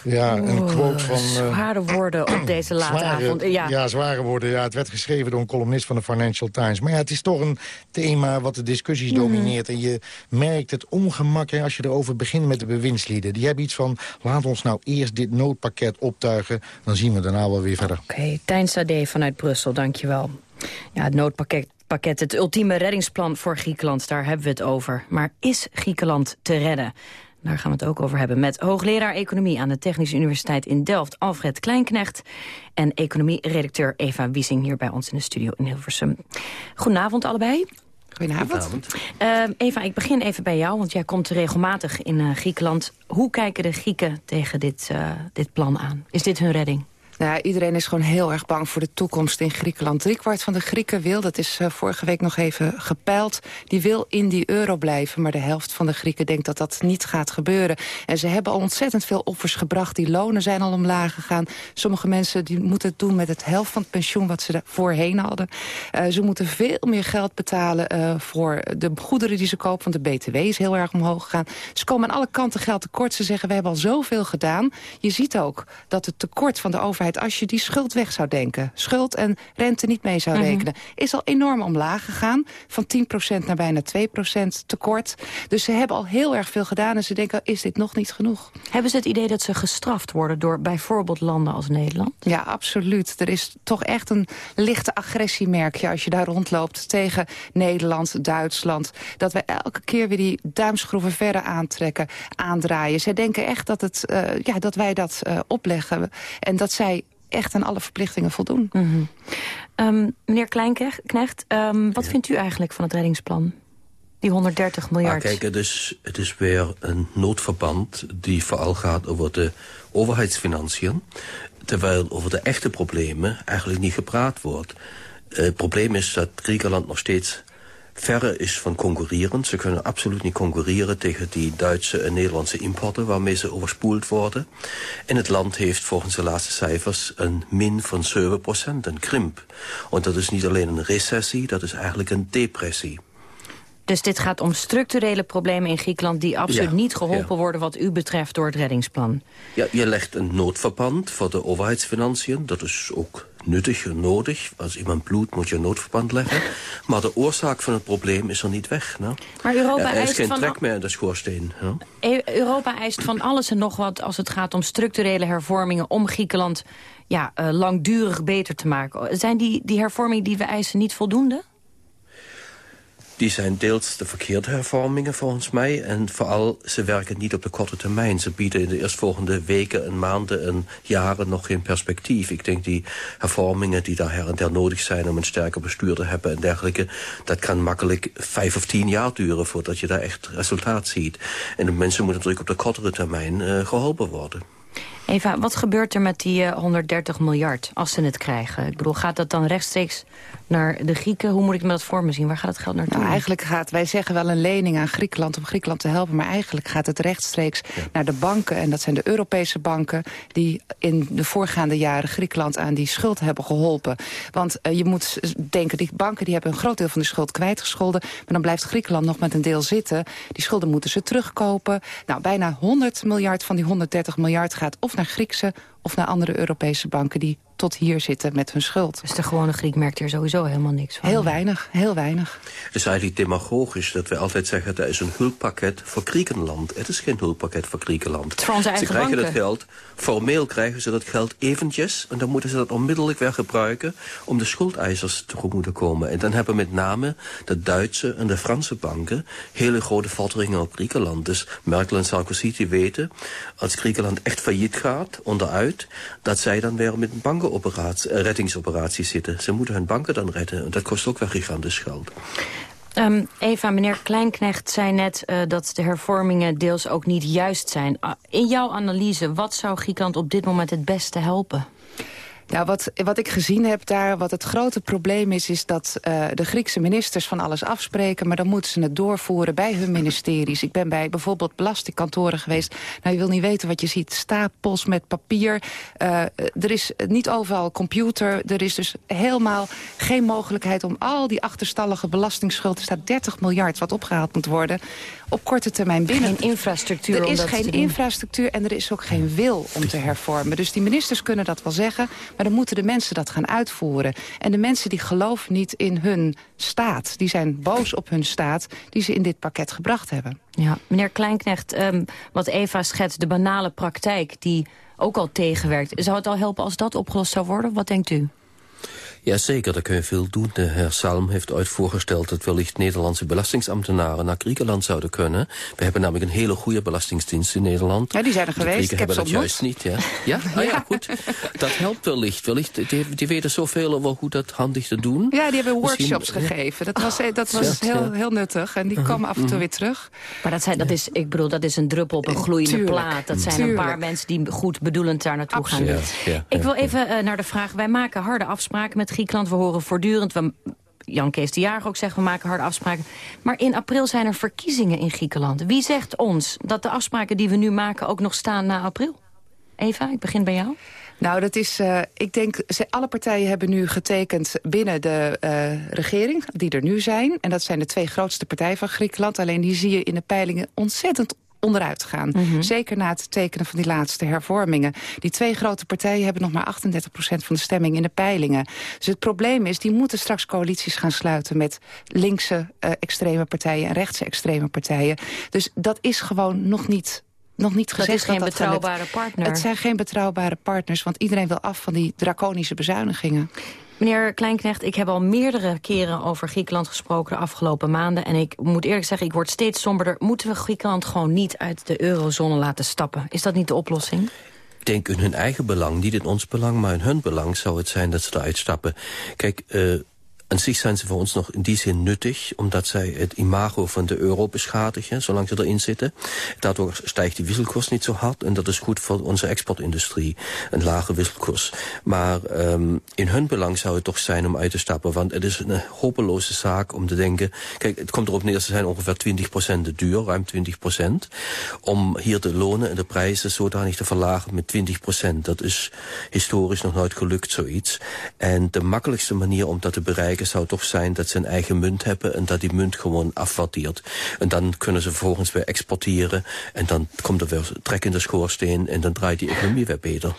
ja, een quote van... eh, Zware woorden op deze late zware- avond. Ja. ja, zware woorden. Ja, het werd geschreven door een columnist van de Financial Times. Maar ja, het is toch een thema wat de discussies Mhm. domineert. En je merkt het ongemak hè, als je erover begint met de bewindslieden. Die hebben iets van, laat ons nou eerst dit noodpakket optuigen. Dan zien we daarna wel weer verder. Oké, Tijn Sade vanuit Brussel, dankjewel. Ja, het noodpakket, pakket, het ultieme reddingsplan voor Griekenland, daar hebben we het over. Maar is Griekenland te redden? Daar gaan we het ook over hebben met hoogleraar Economie... aan de Technische Universiteit in Delft, Alfred Kleinknecht... en economie-redacteur Eva Wiesing hier bij ons in de studio in Hilversum. Goedenavond allebei. Goedenavond. Uh, Eva, ik begin even bij jou, want jij komt regelmatig in uh, Griekenland. Hoe kijken de Grieken tegen dit, uh, dit plan aan? Is dit hun redding? Nou, iedereen is gewoon heel erg bang voor de toekomst in Griekenland. Driekwart van de Grieken wil, dat is uh, vorige week nog even gepeild... die wil in die euro blijven, maar de helft van de Grieken denkt dat dat niet gaat gebeuren. En ze hebben al ontzettend veel offers gebracht. Die lonen zijn al omlaag gegaan. Sommige mensen die moeten het doen met het helft van het pensioen... wat ze er voorheen hadden. Uh, ze moeten veel meer geld betalen uh, voor de goederen die ze kopen... want de BTW is heel erg omhoog gegaan. Ze komen aan alle kanten geld tekort. Ze zeggen, we hebben al zoveel gedaan. Je ziet ook dat het tekort van de overheid als je die schuld weg zou denken... schuld en rente niet mee zou Mhm. rekenen... is al enorm omlaag gegaan. Van 10% naar bijna 2% tekort. Dus ze hebben al heel erg veel gedaan... en ze denken, is dit nog niet genoeg? Hebben ze het idee dat ze gestraft worden... door bijvoorbeeld landen als Nederland? Ja, absoluut. Er is toch echt een lichte agressie, merk je... als je daar rondloopt tegen Nederland, Duitsland. Dat we elke keer weer die duimschroeven verder aantrekken, aandraaien. Zij denken echt dat, het, uh, ja, dat wij dat uh, opleggen. En dat zij echt aan alle verplichtingen voldoen. Mm -hmm. um, meneer Kleinknecht, um, wat ja. vindt u eigenlijk van het reddingsplan? Die 130 miljard. Ah, kijk, het is, het is weer een noodverband die vooral gaat over de overheidsfinanciën. Terwijl over de echte problemen eigenlijk niet gepraat wordt. Uh, het probleem is dat Griekenland nog steeds verre is van concurreren. Ze kunnen absoluut niet concurreren tegen die Duitse en Nederlandse importen... waarmee ze overspoeld worden. En het land heeft volgens de laatste cijfers een min van 7 procent, een krimp. Want dat is niet alleen een recessie, dat is eigenlijk een depressie. Dus dit gaat om structurele problemen in Griekenland... die absoluut Ja, niet geholpen ja. worden wat u betreft door het reddingsplan. Ja, je legt een noodverband voor de overheidsfinanciën. Dat is ook nuttig en nodig. Als iemand bloedt moet je een noodverband leggen. Maar de oorzaak van het probleem is er niet weg. Nou. Maar Europa er is eist geen van trek meer in de schoorsteen. E- Europa eist van alles en nog wat als het gaat om structurele hervormingen... om Griekenland ja, eh, langdurig beter te maken. Zijn die, die hervormingen die we eisen niet voldoende? Die zijn deels de verkeerde hervormingen volgens mij. En vooral, ze werken niet op de korte termijn. Ze bieden in de eerstvolgende weken en maanden en jaren nog geen perspectief. Ik denk die hervormingen die daar her en der nodig zijn... om een sterker bestuur te hebben en dergelijke... dat kan makkelijk vijf of tien jaar duren voordat je daar echt resultaat ziet. En de mensen moeten natuurlijk op de kortere termijn eh, geholpen worden. Eva, wat gebeurt er met die eh, 130 miljard als ze het krijgen? Ik bedoel, gaat dat dan rechtstreeks naar de Grieken? Hoe moet ik me dat voor me zien? Waar gaat het geld naartoe? Nou, eigenlijk gaat, wij zeggen wel een lening aan Griekenland om Griekenland te helpen... maar eigenlijk gaat het rechtstreeks naar de banken. En dat zijn de Europese banken die in de voorgaande jaren Griekenland aan die schuld hebben geholpen. Want eh, je moet denken, die banken die hebben een groot deel van de schuld kwijtgescholden... maar dan blijft Griekenland nog met een deel zitten. Die schulden moeten ze terugkopen. Nou, bijna 100 miljard van die 130 miljard gaat of naar Griekse of naar andere Europese banken... die tot hier zitten met hun schuld. Dus de gewone Griek merkt er sowieso helemaal niks van. Heel weinig, heel weinig. Het is eigenlijk demagogisch dat we altijd zeggen... dat is een hulppakket voor Griekenland. Het is geen hulppakket voor Griekenland. voor onze ze eigen krijgen banken. dat geld, formeel krijgen ze dat geld eventjes... en dan moeten ze dat onmiddellijk weer gebruiken... om de schuldeisers tegemoet te komen. En dan hebben met name de Duitse en de Franse banken... hele grote vorderingen op Griekenland. Dus Merkel en Sarkozy die weten... als Griekenland echt failliet gaat, onderuit... dat zij dan weer met een bankenoperatie, eh, reddingsoperaties zitten. Ze moeten hun banken dan redden. En dat kost ook weer gigantisch geld. Ehm, Eva, meneer Kleinknecht zei net eh, dat de hervormingen deels ook niet juist zijn. Ah, in jouw analyse, wat zou Griekenland op dit moment het beste helpen? Nou, wat, wat ik gezien heb daar, wat het grote probleem is... is dat uh, de Griekse ministers van alles afspreken... maar dan moeten ze het doorvoeren bij hun ministeries. Ik ben bij bijvoorbeeld belastingkantoren geweest. Nou, je wil niet weten wat je ziet. Stapels met papier. Uh, er is niet overal computer. Er is dus helemaal geen mogelijkheid om al die achterstallige belastingsschuld... er staat 30 miljard wat opgehaald moet worden... op korte termijn binnen. Geen infrastructuur Er is geen infrastructuur en er is ook geen wil om te hervormen. Dus die ministers kunnen dat wel zeggen... maar dan moeten de mensen dat gaan uitvoeren. En de mensen die geloven niet in hun staat... die zijn boos op hun staat die ze in dit pakket gebracht hebben. Ja, meneer Kleinknecht, ehm, wat Eva schetst, de banale praktijk... die ook al tegenwerkt. Zou het al helpen als dat opgelost zou worden? Wat denkt u? Jazeker, daar kun je veel doen. De heer Salm heeft ooit voorgesteld dat wellicht Nederlandse belastingambtenaren naar Griekenland zouden kunnen. We hebben namelijk een hele goede belastingsdienst in Nederland. Ja, die zijn er De geweest. Grieken Ik heb hebben ze dat juist niet, ja. Ja? Ah, ja, goed. Dat helpt wellicht. wellicht die, die weten zoveel over hoe dat handig te doen. Ja, die hebben Misschien- workshops gegeven. Dat was, dat was Ja, heel, heel nuttig. En die komen af en toe weer terug. Maar dat, zijn, dat is, ik bedoel, dat is een druppel op een gloeiende Tuurlijk. plaat. Dat zijn een paar mensen die goed bedoelend daar naartoe gaan. Absoluut. Ja, ja, ik wil even eh, naar de vraag, wij maken harde afspraken met Griekenland. We horen voortdurend, we, Jan Kees de Jager ook zegt, we maken harde afspraken. Maar in april zijn er verkiezingen in Griekenland. Wie zegt ons dat de afspraken die we nu maken ook nog staan na april? Eva, ik begin bij jou. Nou, dat is, eh, ik denk, ze, alle partijen hebben nu getekend binnen de eh, regering, die er nu zijn. En dat zijn de twee grootste partijen van Griekenland. Alleen die zie je in de peilingen ontzettend onderuit gaan. Zeker na het tekenen van die laatste hervormingen. Die twee grote partijen hebben nog maar 38% van de stemming in de peilingen. Dus het probleem is, die moeten straks coalities gaan sluiten... met linkse eh, extreme partijen en rechtse extreme partijen. Dus dat is gewoon nog niet nog niet Dat gezegd is geen dat betrouwbare partner. Het zijn geen betrouwbare partners, want iedereen wil af van die draconische bezuinigingen. Meneer Kleinknecht, ik heb al meerdere keren over Griekenland gesproken de afgelopen maanden. En ik moet eerlijk zeggen, ik word steeds somberder. Moeten we Griekenland gewoon niet uit de eurozone laten stappen? Is dat niet de oplossing? Ik denk in hun eigen belang, niet in ons belang, maar in hun belang zou het zijn dat ze eruit stappen. Kijk, eh aan zich zijn ze voor ons nog in die zin nuttig... omdat zij het imago van de euro beschadigen, zolang ze erin zitten. Daardoor stijgt die wisselkoers niet zo hard... en dat is goed voor onze exportindustrie, een lage wisselkoers. Maar um, in hun belang zou het toch zijn om uit te stappen... want het is een hopeloze zaak om te denken... kijk, het komt erop neer, ze zijn ongeveer 20% te duur, ruim 20% om hier de lonen en de prijzen zodanig te verlagen met 20% Dat is historisch nog nooit gelukt, zoiets. En de makkelijkste manier om dat te bereiken belangrijke zou toch zijn dat ze een eigen munt hebben... en dat die munt gewoon afwaardeert. En dan kunnen ze vervolgens weer exporteren. En dan komt er weer trek in de schoorsteen... en dan draait die economie weer beter.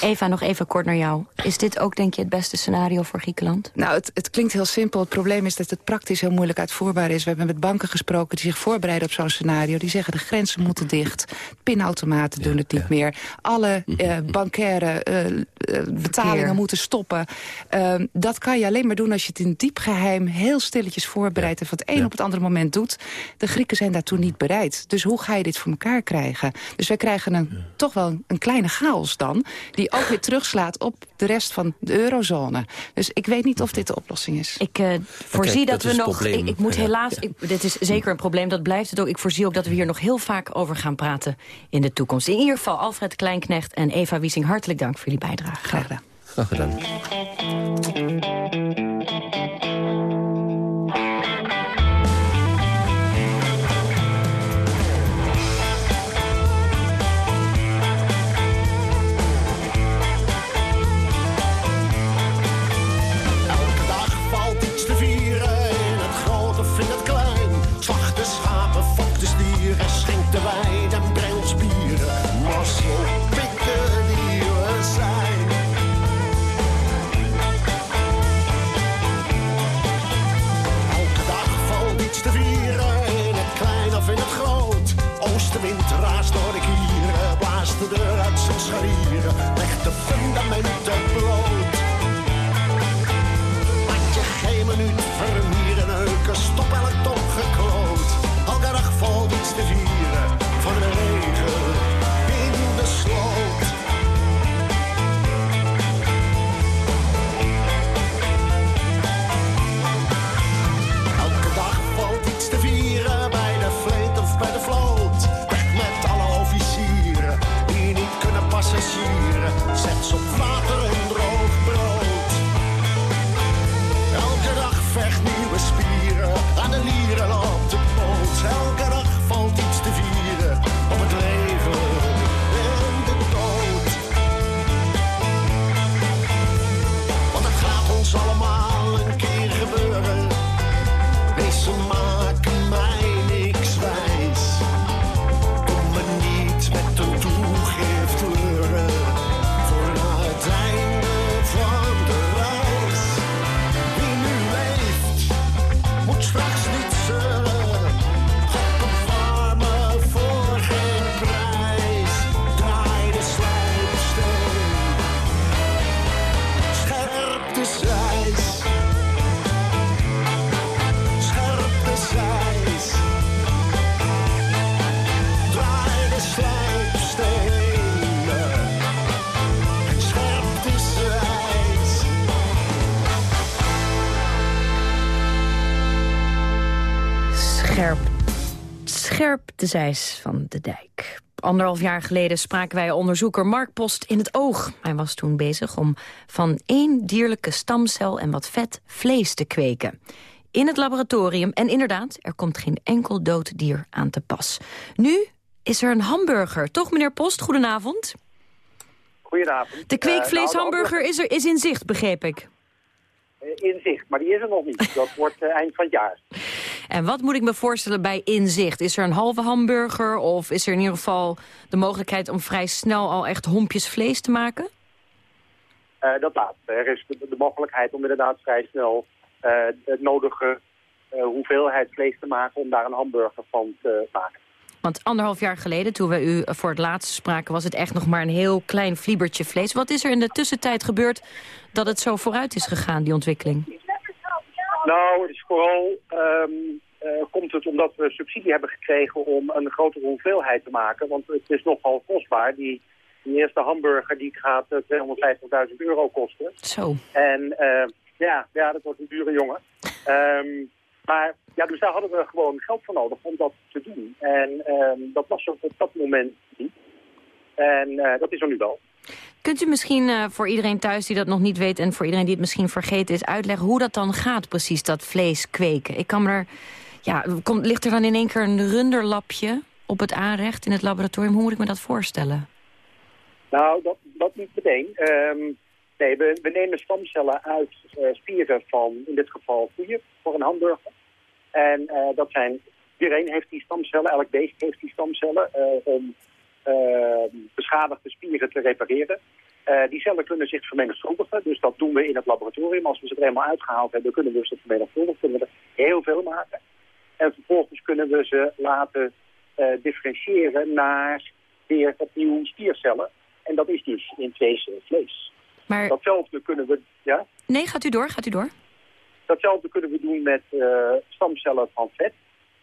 Eva, nog even kort naar jou. Is dit ook, denk je, het beste scenario voor Griekenland? Nou, het, het klinkt heel simpel. Het probleem is dat het praktisch heel moeilijk uitvoerbaar is. We hebben met banken gesproken die zich voorbereiden op zo'n scenario. Die zeggen de grenzen moeten dicht. Pinautomaten doen het niet meer. Alle uh, bankaire uh, betalingen moeten stoppen. Uh, dat kan je alleen maar doen als je het in diep geheim... heel stilletjes voorbereidt en van het een op het andere moment doet. De Grieken zijn daartoe niet bereid. Dus hoe ga je dit voor elkaar krijgen? Dus wij krijgen een, toch wel een kleine chaos dan... die ook weer terugslaat op de rest van de eurozone. Dus ik weet niet of dit de oplossing is. Ik uh, voorzie dat, dat we nog... Ik, ik, moet helaas... Ik, dit is zeker een probleem, dat blijft het ook. Ik voorzie ook dat we hier nog heel vaak over gaan praten in de toekomst. In ieder geval Alfred Kleinknecht en Eva Wiesing, hartelijk dank voor jullie bijdrage. Graag gedaan. Graag gedaan. De Zeis van de Dijk. Anderhalf jaar geleden spraken wij onderzoeker Mark Post in het oog. Hij was toen bezig om van één dierlijke stamcel en wat vet vlees te kweken. In het laboratorium. En inderdaad, er komt geen enkel dood dier aan te pas. Nu is er een hamburger. Toch, meneer Post? Goedenavond. Goedenavond. De kweekvleeshamburger uh, nou, is, er, is in zicht, begreep ik. In zicht, maar die is er nog niet. Dat wordt uh, eind van het jaar. En wat moet ik me voorstellen bij inzicht? Is er een halve hamburger of is er in ieder geval de mogelijkheid om vrij snel al echt hompjes vlees te maken? Uh, dat laatste. Er is de, de, mogelijkheid om inderdaad vrij snel uh, het nodige uh, hoeveelheid vlees te maken om daar een hamburger van te maken. Want anderhalf jaar geleden, toen we u voor het laatst spraken... was het echt nog maar een heel klein vliebertje vlees. Wat is er in de tussentijd gebeurd dat het zo vooruit is gegaan, die ontwikkeling? Nou, het is vooral um, uh, komt het omdat we subsidie hebben gekregen om een grotere hoeveelheid te maken. Want het is nogal kostbaar. Die, die eerste hamburger die gaat uh, 250.000 euro kosten. Zo. En uh, ja, ja, dat wordt een dure jongen. Um, maar ja, dus daar hadden we gewoon geld voor nodig om dat te doen. En um, dat was er op dat moment niet. En uh, dat is er nu wel. Kunt u misschien uh, voor iedereen thuis die dat nog niet weet... en voor iedereen die het misschien vergeten is... uitleggen hoe dat dan gaat, precies, dat vlees kweken? Ik kan me er... Ja, komt, ligt er dan in één keer een runderlapje op het aanrecht in het laboratorium? Hoe moet ik me dat voorstellen? Nou, dat, dat niet meteen. Um, Nee, we, we nemen stamcellen uit eh, spieren van, in dit geval koeien, voor een hamburger. En eh, dat zijn, iedereen heeft die stamcellen, elk beest heeft die stamcellen eh, om eh, beschadigde spieren te repareren. Eh, die cellen kunnen zich vermenigvuldigen, dus dat doen we in het laboratorium. Als we ze er eenmaal uitgehaald hebben, kunnen we ze vermenigvuldigen, kunnen we er heel veel maken. En vervolgens kunnen we ze laten differentiëren naar weer opnieuw spiercellen. En dat is dus in wezen vlees. Maar... Datzelfde kunnen we, ja? Nee, gaat u door, gaat u door. Datzelfde kunnen we doen met eh, stamcellen van vet.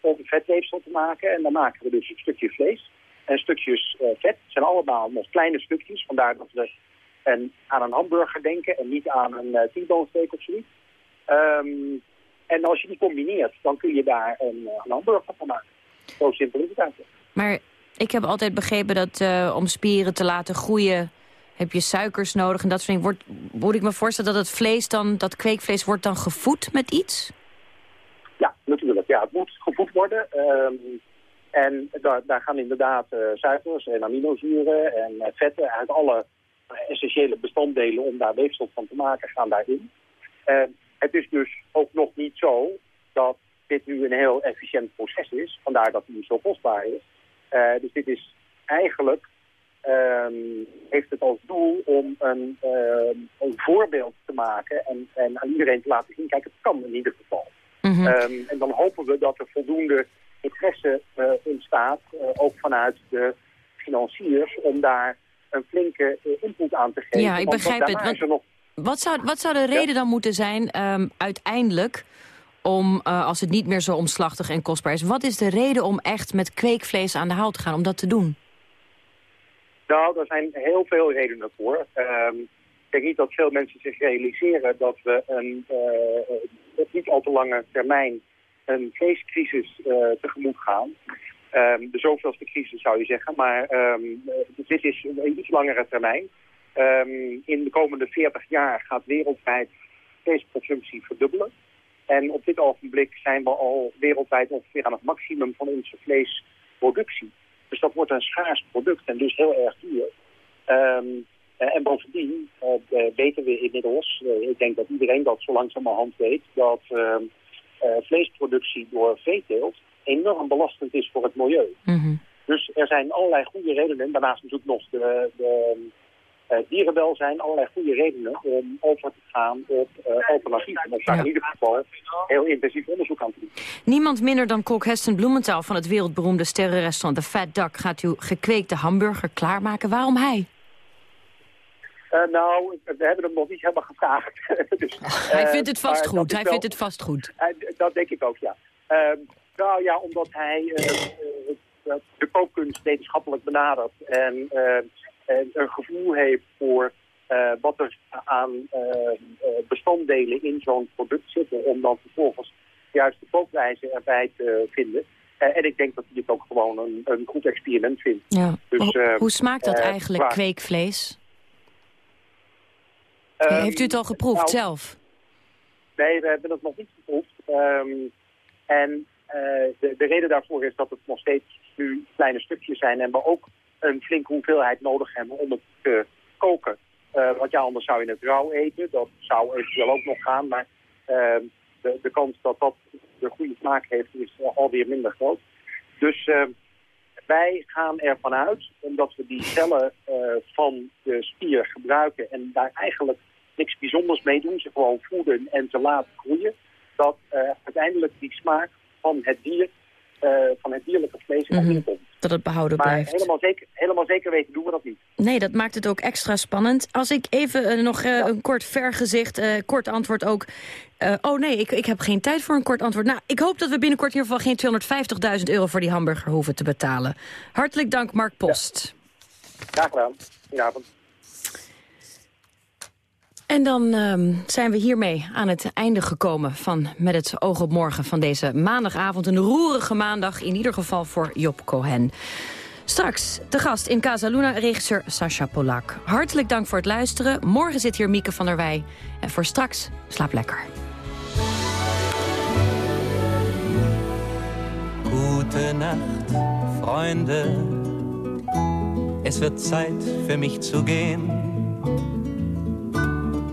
Om een vetweefsel te maken. En dan maken we dus een stukje vlees en stukjes eh, vet. Het zijn allemaal nog kleine stukjes. Vandaar dat we en aan een hamburger denken en niet aan een uh, of zoiets. Ehm, en als je die combineert, dan kun je daar een, hamburger van maken. Zo simpel is het eigenlijk. Maar ik heb altijd begrepen dat om spieren te laten groeien... heb je suikers nodig en dat soort dingen. Wordt, moet ik me voorstellen dat het vlees dan, dat kweekvlees wordt dan gevoed met iets? Ja, natuurlijk. Ja, het moet gevoed worden. Um, en daar, daar, gaan inderdaad uh, suikers en aminozuren en uh, vetten... eigenlijk alle essentiële bestanddelen om daar weefsel van te maken gaan daarin. Uh, het is dus ook nog niet zo dat dit nu een heel efficiënt proces is. Vandaar dat die zo kostbaar is. Dus dit is eigenlijk, um, heeft het als doel om een, uh, een voorbeeld te maken en, en, aan iedereen te laten zien, kijk het kan in ieder geval. Mm -hmm. um, en dan hopen we dat er voldoende interesse uh, ontstaat, ook vanuit de financiers, om daar een flinke input aan te geven. Ja, ik begrijp het. Want, nog... wat, zou, wat zou de reden ja? dan moeten zijn uiteindelijk om, uh, als het niet meer zo omslachtig en kostbaar is... wat is de reden om echt met kweekvlees aan de haal te gaan, om dat te doen? Nou, er zijn heel veel redenen voor. Um, ik denk niet dat veel mensen zich realiseren dat we een uh, op niet al te lange termijn een vleescrisis uh, tegemoet gaan. Um, de zoveelste crisis zou je zeggen, maar um, dit is een iets langere termijn. In de komende 40 jaar gaat wereldwijd vleesconsumptie verdubbelen. En op dit ogenblik zijn we al wereldwijd ongeveer aan het maximum van onze vleesproductie. Dus dat wordt een schaars product en dus heel erg duur. Um, en bovendien uh, weten we inmiddels, uh, ik denk dat iedereen dat zo langzamerhand weet, dat uh, vleesproductie door veeteelt enorm belastend is voor het milieu. Mm -hmm. Dus er zijn allerlei goede redenen. Daarnaast natuurlijk nog de, de dierenwelzijn, allerlei goede redenen om over te gaan op uh, alternatieven. Om daar in ieder geval heel intensief onderzoek aan te doen. Niemand minder dan kok Heston Bloementaal van het wereldberoemde sterrenrestaurant The Fat Duck gaat uw gekweekte hamburger klaarmaken. Waarom hij? Uh, nou, we hebben hem nog niet helemaal gevraagd. dus, hij vindt het vast goed. Hij wel, vindt het vast goed. dat denk ik ook, ja. nou ja, omdat hij de kookkunst wetenschappelijk benadert en een gevoel heeft voor uh, wat er aan uh, bestanddelen in zo'n product zitten... om dan vervolgens juist de kookwijze erbij te vinden. En ik denk dat hij dit ook gewoon een, een goed experiment vindt. Ja. Dus, Ho hoe smaakt dat eigenlijk, waar... kweekvlees? Um, Heeft u het al geproefd nou, zelf? Nee, we hebben het nog niet geproefd. Um, en de, de reden daarvoor is dat het nog steeds nu kleine stukjes zijn... en we ook een flinke hoeveelheid nodig hebben om het te koken. Uh, want ja, anders zou je het rauw eten. Dat zou eventueel ook nog gaan. Maar uh, de, de kans dat dat de goede smaak heeft is alweer minder groot. Dus uh, wij gaan ervan uit, omdat we die cellen van de spier gebruiken... en daar eigenlijk niks bijzonders mee doen, ze gewoon voeden en te laten groeien... dat uiteindelijk die smaak van het dier, van het dierlijke vlees mm -hmm. komt dat het behouden maar blijft. Helemaal zeker, helemaal zeker weten doen we dat niet. Nee, dat maakt het ook extra spannend. Als ik even uh, nog uh, ja. een kort vergezicht, kort antwoord ook... oh nee, ik, ik heb geen tijd voor een kort antwoord. Nou, ik hoop dat we binnenkort in ieder geval geen 250.000 euro... voor die hamburger hoeven te betalen. Hartelijk dank, Mark Post. Ja. Graag gedaan. Goedenavond. En dan um, zijn we hiermee aan het einde gekomen van Met het oog op morgen van deze maandagavond. Een roerige maandag, in ieder geval voor Job Cohen. Straks de gast in Casa Luna, regisseur Sascha Polak. Hartelijk dank voor het luisteren. Morgen zit hier Mieke van der Wij. En voor straks, slaap lekker. Gute Nacht, Freunde. Es wird Zeit für mich zu gehen.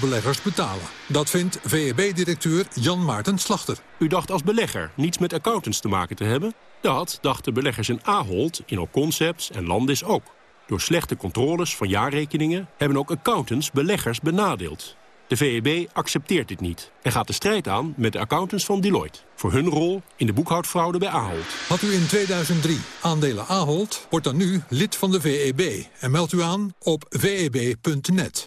Beleggers betalen. Dat vindt VEB-directeur Jan Maarten Slachter. U dacht als belegger niets met accountants te maken te hebben? Dat dachten beleggers in Ahold, in Concepts en Landis ook. Door slechte controles van jaarrekeningen hebben ook accountants beleggers benadeeld. De VEB accepteert dit niet en gaat de strijd aan met de accountants van Deloitte... voor hun rol in de boekhoudfraude bij Ahold. Had u in 2003 aandelen Ahold, wordt dan nu lid van de VEB... en meldt u aan op veb.net.